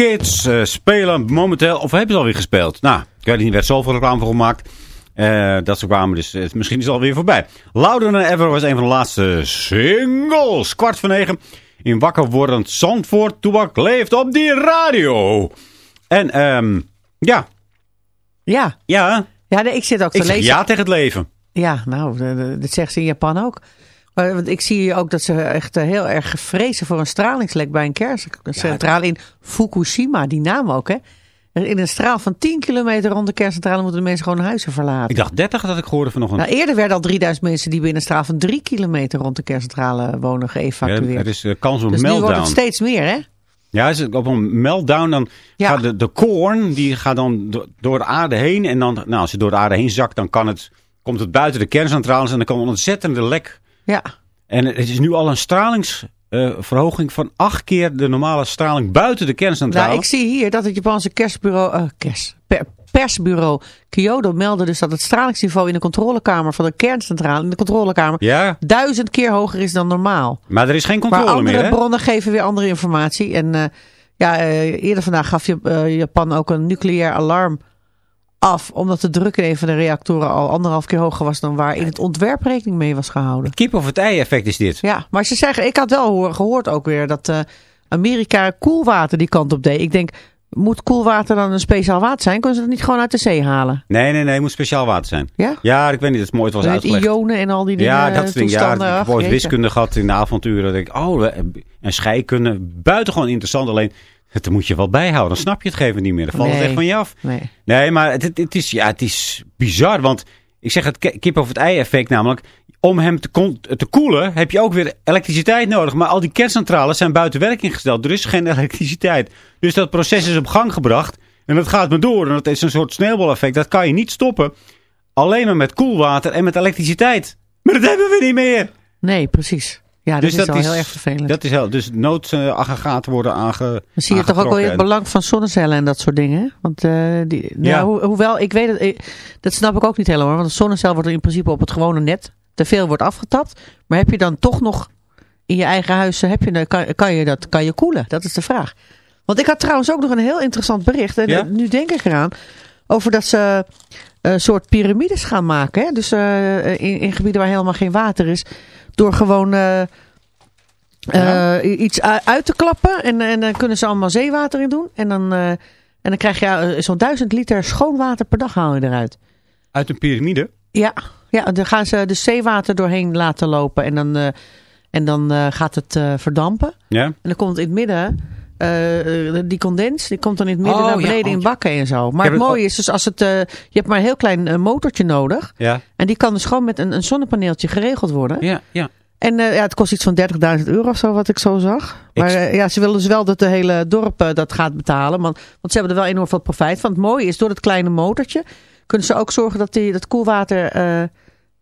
[SPEAKER 5] Kids eh, spelen momenteel, of hebben ze alweer gespeeld? Nou, ik weet niet, er werd zoveel reclame voor gemaakt. eh, dat ze kwamen, dus eh, misschien is het alweer voorbij. Louder Than Ever was een van de laatste singles. Kwart van negen. In wakker wordend Zandvoort. Toebak leeft op die radio. En, ehm ja.
[SPEAKER 6] Ja,
[SPEAKER 5] Ja,
[SPEAKER 6] ja nee, ik zit ook te
[SPEAKER 5] ik
[SPEAKER 6] lezen.
[SPEAKER 5] ja tegen het leven.
[SPEAKER 6] Ja, nou, dat zeggen ze in Japan ook. Maar, want ik zie ook dat ze echt eh, heel erg vrezen voor een stralingslek bij een kerncentrale in Fukushima. Die naam ook, hè? In een straal van 10 kilometer rond de kerncentrale moeten de mensen gewoon hun huizen verlaten.
[SPEAKER 5] Ik dacht 30 dat ik hoorde vanochtend.
[SPEAKER 6] Nou, eerder werden al 3000 mensen die binnen een straal van 3 kilometer rond de kerncentrale wonen
[SPEAKER 5] Ja,
[SPEAKER 6] geëvacueerd.
[SPEAKER 5] er is eh, kans op
[SPEAKER 6] dus nu wordt
[SPEAKER 5] meltdown.
[SPEAKER 6] het steeds meer, hè?
[SPEAKER 5] Ja, is op een meltdown, dan
[SPEAKER 6] Ja.
[SPEAKER 5] gaat de, de koorn, die gaat dan do- door de aarde heen. En dan, nou, als het door de aarde heen zakt, dan kan het, komt het buiten de kerncentrales en dan kan een ontzettende lek.
[SPEAKER 6] Ja.
[SPEAKER 5] En het is nu al een stralingsverhoging van acht keer de normale straling buiten de kerncentrale.
[SPEAKER 6] Nou, ik zie hier dat het Japanse kerstbureau, eh, kers, per- persbureau Kyoto meldde dus dat het stralingsniveau in de controlekamer van de kerncentrale, in de controlekamer,
[SPEAKER 5] Ja,
[SPEAKER 6] duizend keer hoger is dan normaal.
[SPEAKER 5] maar er is geen
[SPEAKER 6] Maar
[SPEAKER 5] controle
[SPEAKER 6] andere
[SPEAKER 5] meer, hè?
[SPEAKER 6] bronnen geven weer andere informatie. En eh, ja, eh, eerder vandaag gaf Jap- Japan ook een nucleair alarm af, omdat de druk in een van de reactoren al anderhalf keer hoger was dan waar in het ontwerp rekening mee was gehouden.
[SPEAKER 5] Kip of het ei effect is dit.
[SPEAKER 6] Ja, maar ze zeggen, ik had wel hoor- gehoord ook weer dat eh, Amerika koelwater die kant op deed. Ik denk, moet koelwater dan een speciaal water zijn? Kunnen ze dat niet gewoon uit de zee halen?
[SPEAKER 5] Nee, nee, nee, het moet speciaal water zijn.
[SPEAKER 6] Ja?
[SPEAKER 5] Ja, ik weet niet, het is mooi, het was
[SPEAKER 6] Met
[SPEAKER 5] uitgelegd.
[SPEAKER 6] ionen en al die dingen.
[SPEAKER 5] Ja, dat soort. Ja, ik heb wiskunde gehad in de avonturen. Dat ik, oh, en scheikunde, buitengewoon interessant. Alleen, het moet je wel bijhouden. Dan snap je het gegeven niet meer. Dan valt het echt van je af.
[SPEAKER 6] Nee.
[SPEAKER 5] Nee, maar het, het, is, ja, het is bizar. Want ik zeg het ki- kip of het ei effect namelijk. Om hem te, te koelen heb je ook weer elektriciteit nodig. Maar al die kerncentrales zijn buiten werking gesteld. Er is geen elektriciteit. Dus dat proces is op gang gebracht. En dat gaat maar door. En dat is een soort sneeuwbaleffect. Dat kan je niet stoppen. Alleen maar met koelwater en met elektriciteit. Maar dat hebben we niet meer.
[SPEAKER 6] Nee, precies. Ja, dat
[SPEAKER 5] dus
[SPEAKER 6] is
[SPEAKER 5] dat
[SPEAKER 6] wel
[SPEAKER 5] is
[SPEAKER 6] heel erg vervelend.
[SPEAKER 5] Dat is heel, dus noodaggregaten worden aange.
[SPEAKER 6] Dan zie je toch ook wel het belang van zonnecellen en dat soort dingen. Want eh, die, nou,
[SPEAKER 5] Ja.
[SPEAKER 6] ho- hoewel, ik weet ik- dat snap ik ook niet helemaal. Want een zonnecel wordt er in principe op het gewone net te veel wordt afgetapt. Maar heb je dan toch nog in je eigen huis, eh, heb je, kan, kan je dat kan je koelen? Dat is de vraag. Want ik had trouwens ook nog een heel interessant bericht. En
[SPEAKER 5] Ja?
[SPEAKER 6] eh, nu denk ik eraan. Over dat ze eh, een soort piramides gaan maken. Hè? Dus eh, in, in gebieden waar helemaal geen water is. Door gewoon... eh,
[SPEAKER 5] Ja.
[SPEAKER 6] eh, iets uit te klappen. En, en dan kunnen ze allemaal zeewater in doen. En dan, eh, en dan krijg je zo'n duizend liter schoon water per dag haal je eruit.
[SPEAKER 5] Uit een piramide.
[SPEAKER 6] Ja, ja dan gaan ze de zeewater doorheen laten lopen. En dan, en dan gaat het verdampen.
[SPEAKER 5] Ja.
[SPEAKER 6] En dan komt het in het midden... eh, eh, die condens, die komt dan in het midden
[SPEAKER 5] Oh,
[SPEAKER 6] naar
[SPEAKER 5] ja,
[SPEAKER 6] beneden
[SPEAKER 5] oh,
[SPEAKER 6] in bakken en zo. Maar het
[SPEAKER 5] het
[SPEAKER 6] mooie is dus als het... eh, je hebt maar een heel klein motortje nodig.
[SPEAKER 5] Ja.
[SPEAKER 6] En die kan dus gewoon met een, een zonnepaneeltje geregeld worden.
[SPEAKER 5] Ja. Ja.
[SPEAKER 6] En ja, het kost iets van 30.000 euro of zo, wat ik zo zag. Maar ja, ze willen dus wel dat de hele dorp dat gaat betalen. Want, want ze hebben er wel enorm veel profijt van. Het mooie is, door dat kleine motortje kunnen ze ook zorgen dat die, dat koelwater...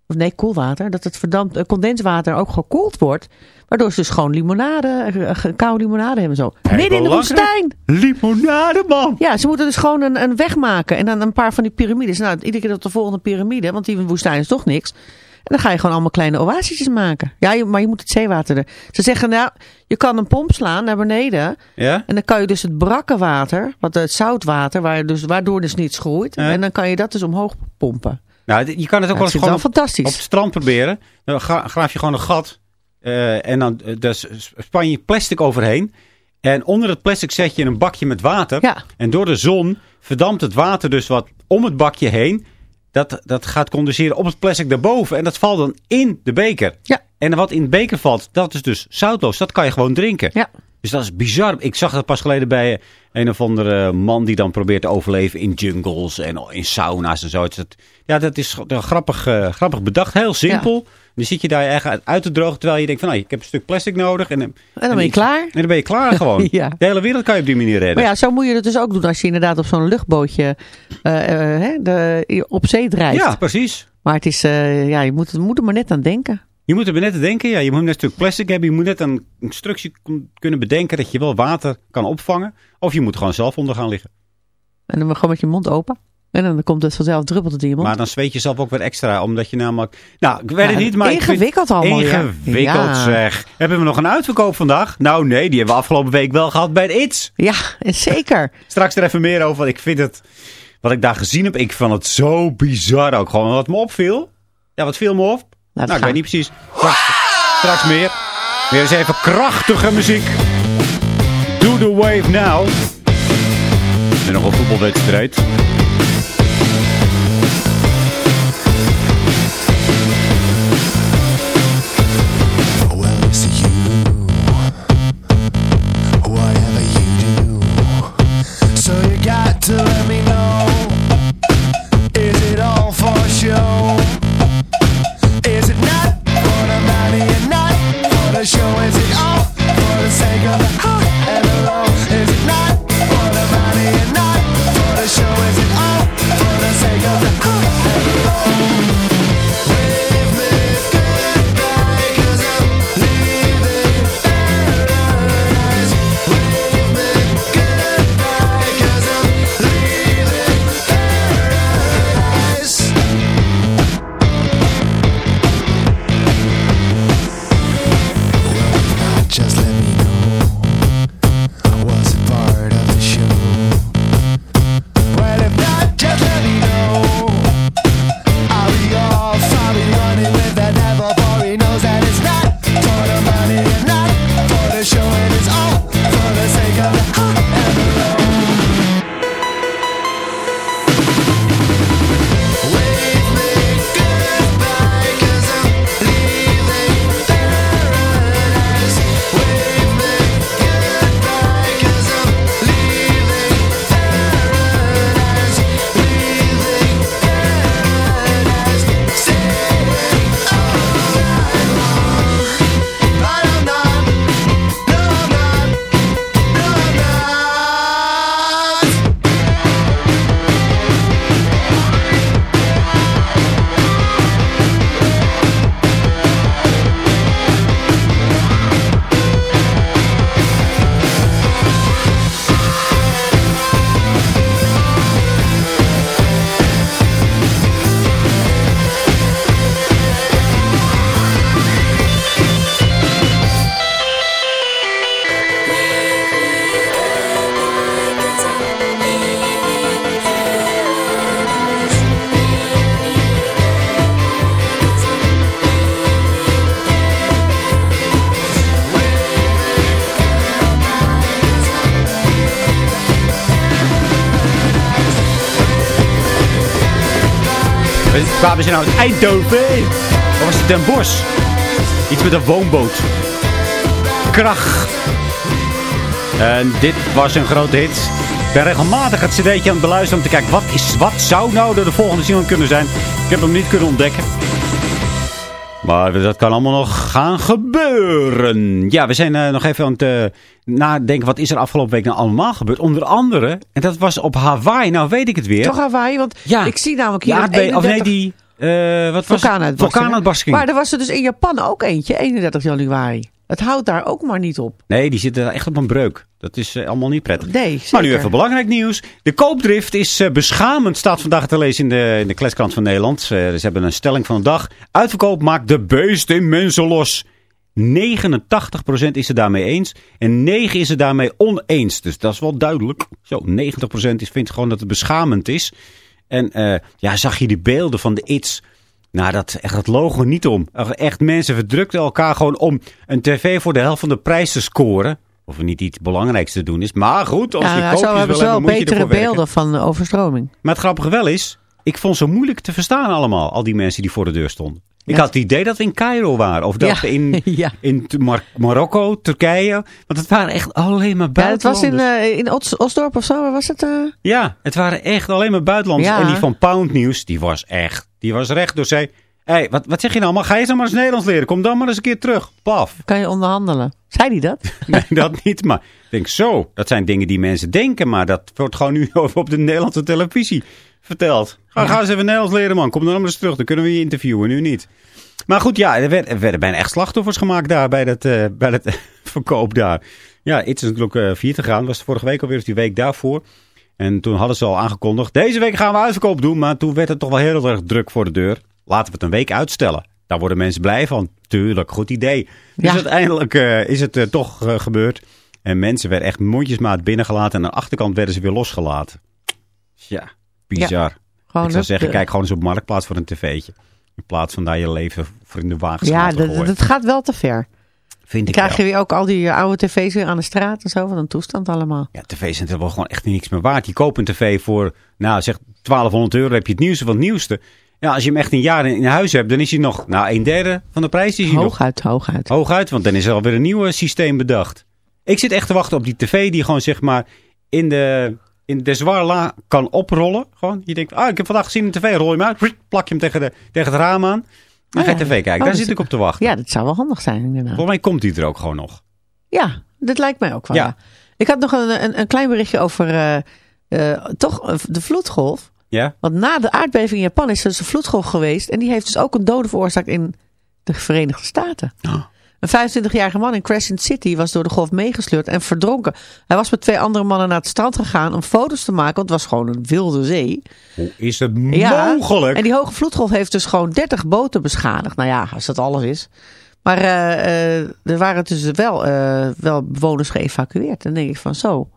[SPEAKER 6] of nee, koelwater. Dat het verdampt eh, condenswater ook gekoeld wordt. Waardoor ze dus gewoon limonade, eh, koude limonade hebben zo.
[SPEAKER 5] Hey,
[SPEAKER 6] Midden in de woestijn.
[SPEAKER 5] Limonade, man.
[SPEAKER 6] Ja, ze moeten dus gewoon een, een weg maken. En dan een paar van die piramides. Nou, iedere keer op de volgende piramide. Want die woestijn is toch niks. En dan ga je gewoon allemaal kleine oasisjes maken. Ja, maar je moet het zeewater er. Ze zeggen nou, je kan een pomp slaan naar beneden.
[SPEAKER 5] Ja.
[SPEAKER 6] En dan kan je dus het brakke water, wat het zoutwater, waar dus, waardoor dus niets groeit.
[SPEAKER 5] Ja.
[SPEAKER 6] En dan kan je dat dus omhoog pompen.
[SPEAKER 5] Nou, je kan het ook
[SPEAKER 6] Ja,
[SPEAKER 5] wel eens gewoon op, op
[SPEAKER 6] fantastisch.
[SPEAKER 5] het strand proberen. Dan gra- graaf je gewoon een gat. eh, en dan eh, daar s- span je plastic overheen. En onder het plastic zet je een bakje met water.
[SPEAKER 6] Ja.
[SPEAKER 5] En door de zon verdampt het water dus wat om het bakje heen. Dat, dat gaat condenseren op het plastic daarboven. En dat valt dan in de beker.
[SPEAKER 6] Ja.
[SPEAKER 5] En wat in de beker valt, dat is dus zoutloos. Dat kan je gewoon drinken.
[SPEAKER 6] Ja.
[SPEAKER 5] Dus dat is bizar. Ik zag dat pas geleden bij een of andere man die dan probeert te overleven in jungles en in sauna's en zo. Ja, dat is gra- grappig, eh, grappig bedacht. Heel simpel. Dan zit je daar je eigen uit te drogen terwijl je denkt van, nou, ik heb een stuk plastic nodig. En,
[SPEAKER 6] En dan ben je klaar.
[SPEAKER 5] En dan ben je klaar gewoon.
[SPEAKER 6] Ja.
[SPEAKER 5] De hele wereld kan je op die manier redden.
[SPEAKER 6] Maar ja, zo moet je het dus ook doen als je inderdaad op zo'n luchtbootje eh, eh, de, op zee drijft.
[SPEAKER 5] Ja, precies.
[SPEAKER 6] Maar het is, eh, ja, je moet, je moet er maar net aan denken.
[SPEAKER 5] Je moet er net te denken, ja, je moet net een stuk plastic hebben. Je moet net een instructie kun- kunnen bedenken dat je wel water kan opvangen. Of je moet gewoon zelf onder gaan liggen.
[SPEAKER 6] En dan gewoon met je mond open. En dan komt het vanzelf, druppelt het in je mond.
[SPEAKER 5] Maar dan zweet je zelf ook weer extra, omdat je namelijk... Nou, ik weet het niet, maar...
[SPEAKER 6] ingewikkeld allemaal.
[SPEAKER 5] Ingewikkeld,
[SPEAKER 6] Ja.
[SPEAKER 5] zeg. Hebben we nog een uitverkoop vandaag? Nou, nee, die hebben we afgelopen week wel gehad bij het ITS.
[SPEAKER 6] Ja, zeker.
[SPEAKER 5] Straks er even meer over, want ik vind het... Wat ik daar gezien heb, ik vond het zo bizar ook. Gewoon wat me opviel. Ja, wat viel me op? Nou, ik weet niet precies. Straks, straks meer. Weer eens even krachtige muziek. Do the wave now. En nog een voetbalwedstrijd. Kwamen ze nou uit Eindhoven? Of was het Den Bosch? Iets met een woonboot. Kracht. En dit was een grote hit. Ik ben regelmatig het cd'tje aan het beluisteren om te kijken... wat, is, wat zou nou de volgende single kunnen zijn? Ik heb hem niet kunnen ontdekken. Maar dat kan allemaal nog gaan gebeuren. Ja, we zijn eh, nog even aan het eh, nadenken... wat is er afgelopen week nou allemaal gebeurd? Onder andere, en dat was op Hawaii. Nou weet ik het weer.
[SPEAKER 6] Toch Hawaii, want
[SPEAKER 5] Ja.
[SPEAKER 6] ik zie namelijk hier
[SPEAKER 5] Ja, of nee,
[SPEAKER 6] 31
[SPEAKER 5] die... eh wat
[SPEAKER 6] vulkaanuitbarsting.
[SPEAKER 5] Vulkaanuitbarsting.
[SPEAKER 6] Maar er was er dus in Japan ook eentje, 31 januari. Het houdt daar ook maar niet op.
[SPEAKER 5] Nee, die zitten echt op een breuk. Dat is eh, allemaal niet prettig.
[SPEAKER 6] Nee,
[SPEAKER 5] Maar nu
[SPEAKER 6] zeker.
[SPEAKER 5] even belangrijk nieuws. De koopdrift is eh, beschamend, staat vandaag te lezen in de, in de Kletskrant van Nederland. Ze hebben een stelling van de dag. Uitverkoop maakt de beest in mensen los. 89% is het daarmee eens. En 9% is het daarmee oneens. Dus dat is wel duidelijk. Zo, 90% is, vindt gewoon dat het beschamend is. En eh, ja, zag je die beelden van de ITS... Nou, dat, echt, dat logo niet om. Echt, mensen verdrukten elkaar gewoon om een tv voor de helft van de prijs te scoren. Of niet iets belangrijks te doen is. Maar goed, als je
[SPEAKER 6] Ja,
[SPEAKER 5] koopjes
[SPEAKER 6] zo hebben ze wel betere
[SPEAKER 5] werken.
[SPEAKER 6] beelden van de overstroming.
[SPEAKER 5] Maar het grappige wel is, ik vond ze moeilijk te verstaan allemaal. Al die mensen die voor de deur stonden. Ik had het idee dat we in Cairo waren. Of dat we in, in Mar- Marokko, Turkije. Want het waren echt alleen maar
[SPEAKER 6] Ja, het was
[SPEAKER 5] buitenlanders.
[SPEAKER 6] in, eh, in Os- Osdorp of zo, waar was het? eh?
[SPEAKER 5] Ja, het waren echt alleen maar buitenlanders. En die van Pound News, die was echt, die was recht door zei... Hé, hey, wat, wat zeg je nou? Maar ga je eens maar eens Nederlands leren. Kom dan maar eens een keer terug. Paf.
[SPEAKER 6] Kan je onderhandelen? Zei die dat?
[SPEAKER 5] Nee, dat niet. Maar ik denk zo, dat zijn dingen die mensen denken. Maar dat wordt gewoon nu over op de Nederlandse televisie verteld. Ga, ga eens even Nederlands leren, man. Kom dan maar eens terug. Dan kunnen we je interviewen. Nu niet. Maar goed, ja, er, werd- er werden bijna echt slachtoffers gemaakt daar bij dat, eh, bij dat verkoop daar. Ja, iets is natuurlijk eh vier te gaan. was vorige week alweer, dus die week daarvoor. En toen hadden ze al aangekondigd, deze week gaan we uitverkoop doen. Maar toen werd het toch wel heel erg druk voor de deur. Laten we het een week uitstellen. Daar worden mensen blij van. Tuurlijk, goed idee. Dus
[SPEAKER 6] Ja.
[SPEAKER 5] uiteindelijk eh, is het toch eh, gebeurd. En mensen werden echt mondjesmaat binnengelaten. En aan de achterkant werden ze weer losgelaten. Ja, bizar.
[SPEAKER 6] Gewoon,
[SPEAKER 5] Ik zou zeggen,
[SPEAKER 6] de-
[SPEAKER 5] kijk gewoon eens op Marktplaats voor een tv'tje. In plaats van daar je leven voor in de
[SPEAKER 6] Ja,
[SPEAKER 5] te
[SPEAKER 6] dat,
[SPEAKER 5] gooien.
[SPEAKER 6] dat gaat wel te ver.
[SPEAKER 5] vind ik
[SPEAKER 6] krijg je weer ook al die eh, oude tv's weer aan de straat en zo. Wat een toestand allemaal.
[SPEAKER 5] Ja, tv's zijn er wel gewoon echt niks meer waard. Je koopt een tv voor, nou zeg 1200 euro, heb je het nieuwste van het nieuwste. Ja, als je hem echt een jaar in, in huis hebt, dan is hij nog, nou een derde van de prijs is hij nog
[SPEAKER 6] Hooguit, hooguit.
[SPEAKER 5] hooguit. Want dan is er alweer een nieuw systeem bedacht. Ik zit echt te wachten op die tv die gewoon zeg maar in de, in de zwaar kan oprollen. Gewoon, je denkt, ah ik heb vandaag gezien een tv, rol je hem uit, plak je hem tegen, de, tegen het raam aan. Dan ga je
[SPEAKER 6] Oh
[SPEAKER 5] tv kijken.
[SPEAKER 6] Oh,
[SPEAKER 5] Daar
[SPEAKER 6] dat
[SPEAKER 5] zit ik op te wachten.
[SPEAKER 6] Ja, dat zou wel handig zijn inderdaad.
[SPEAKER 5] Volgens mij komt die er ook gewoon nog.
[SPEAKER 6] Ja, dat lijkt mij ook wel.
[SPEAKER 5] Ja.
[SPEAKER 6] ja. Ik had nog een, een, een klein berichtje over eh, eh, toch eh, de vloedgolf.
[SPEAKER 5] Ja?
[SPEAKER 6] Want na de aardbeving in Japan is er dus een vloedgolf geweest. En die heeft dus ook een dode veroorzaakt in de Verenigde Staten.
[SPEAKER 5] Oh.
[SPEAKER 6] Een 25-jarige man in Crescent City was door de golf meegesleurd en verdronken. Hij was met twee andere mannen naar het strand gegaan om foto's te maken. Want het was gewoon een wilde zee.
[SPEAKER 5] Hoe is het
[SPEAKER 6] Ja,
[SPEAKER 5] mogelijk?
[SPEAKER 6] En die hoge vloedgolf heeft dus gewoon 30 boten beschadigd. Nou ja, als dat alles is. Maar eh, eh, er waren dus wel, eh, wel bewoners geëvacueerd. Dan denk ik van zo,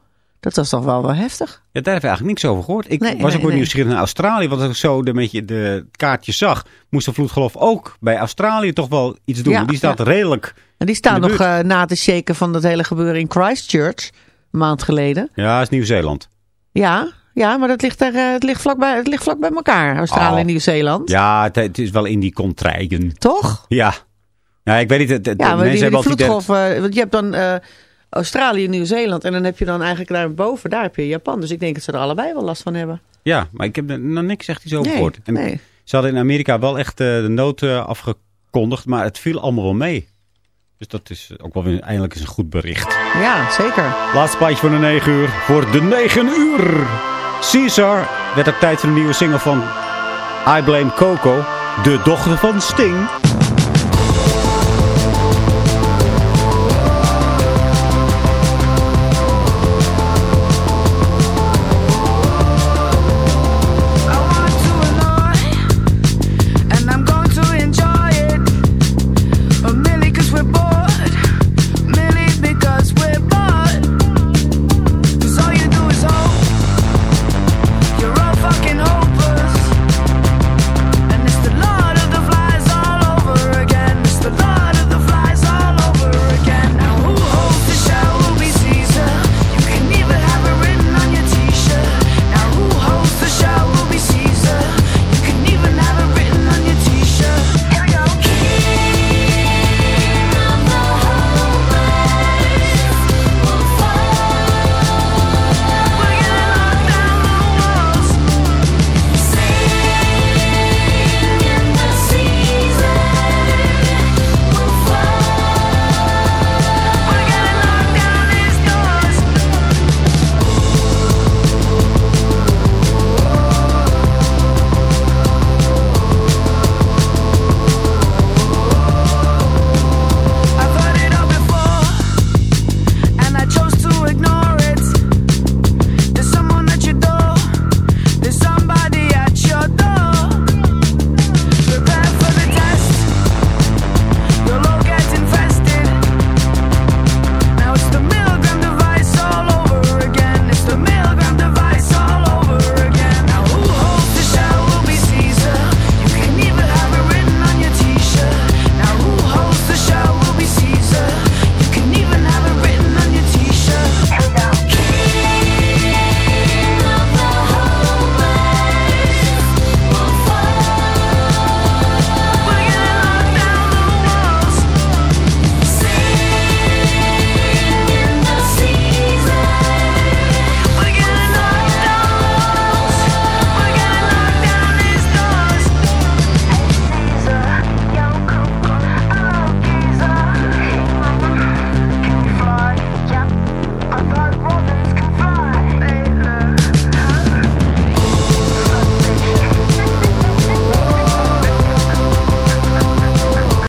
[SPEAKER 6] dat was toch wel wel heftig.
[SPEAKER 5] Ja, daar heb ik eigenlijk niks over gehoord. Ik
[SPEAKER 6] Nee,
[SPEAKER 5] was
[SPEAKER 6] nee,
[SPEAKER 5] ook wel
[SPEAKER 6] nee.
[SPEAKER 5] nieuwsgierig naar Australië. Want als ik zo de, beetje de kaartjes zag, moest de vloedgolf ook bij Australië toch wel iets doen.
[SPEAKER 6] Ja,
[SPEAKER 5] die staat
[SPEAKER 6] ja.
[SPEAKER 5] redelijk...
[SPEAKER 6] En die staan nog eh, na te shaken van dat hele gebeuren in Christchurch. Een maand geleden.
[SPEAKER 5] Ja, dat is Nieuw-Zeeland.
[SPEAKER 6] Ja, ja maar dat ligt, er, eh, het, ligt vlakbij, het ligt vlak bij elkaar. Australië
[SPEAKER 5] Oh.
[SPEAKER 6] en Nieuw-Zeeland.
[SPEAKER 5] Ja, het, het is wel in die contraien.
[SPEAKER 6] Toch?
[SPEAKER 5] Ja. Ja, ik weet niet. Het,
[SPEAKER 6] Ja, maar
[SPEAKER 5] mensen
[SPEAKER 6] die,
[SPEAKER 5] hebben
[SPEAKER 6] die vloedgolf, eh, want je hebt dan Australië, Nieuw-Zeeland en dan heb je dan eigenlijk daarboven, daar heb je Japan. Dus ik denk dat ze er allebei wel last van hebben.
[SPEAKER 5] Ja, maar ik heb er nog niks echt iets over
[SPEAKER 6] Nee,
[SPEAKER 5] gehoord. En
[SPEAKER 6] nee.
[SPEAKER 5] Ze hadden in Amerika wel echt eh, de nood eh, afgekondigd, maar het viel allemaal wel mee. Dus dat is ook wel weer eindelijk eens een goed bericht.
[SPEAKER 6] Ja, zeker.
[SPEAKER 5] Laatste plaatje van de 9 uur. Voor de 9 uur. Caesar werd ook tijd voor een nieuwe single van I Blame Coco. De dochter van Sting.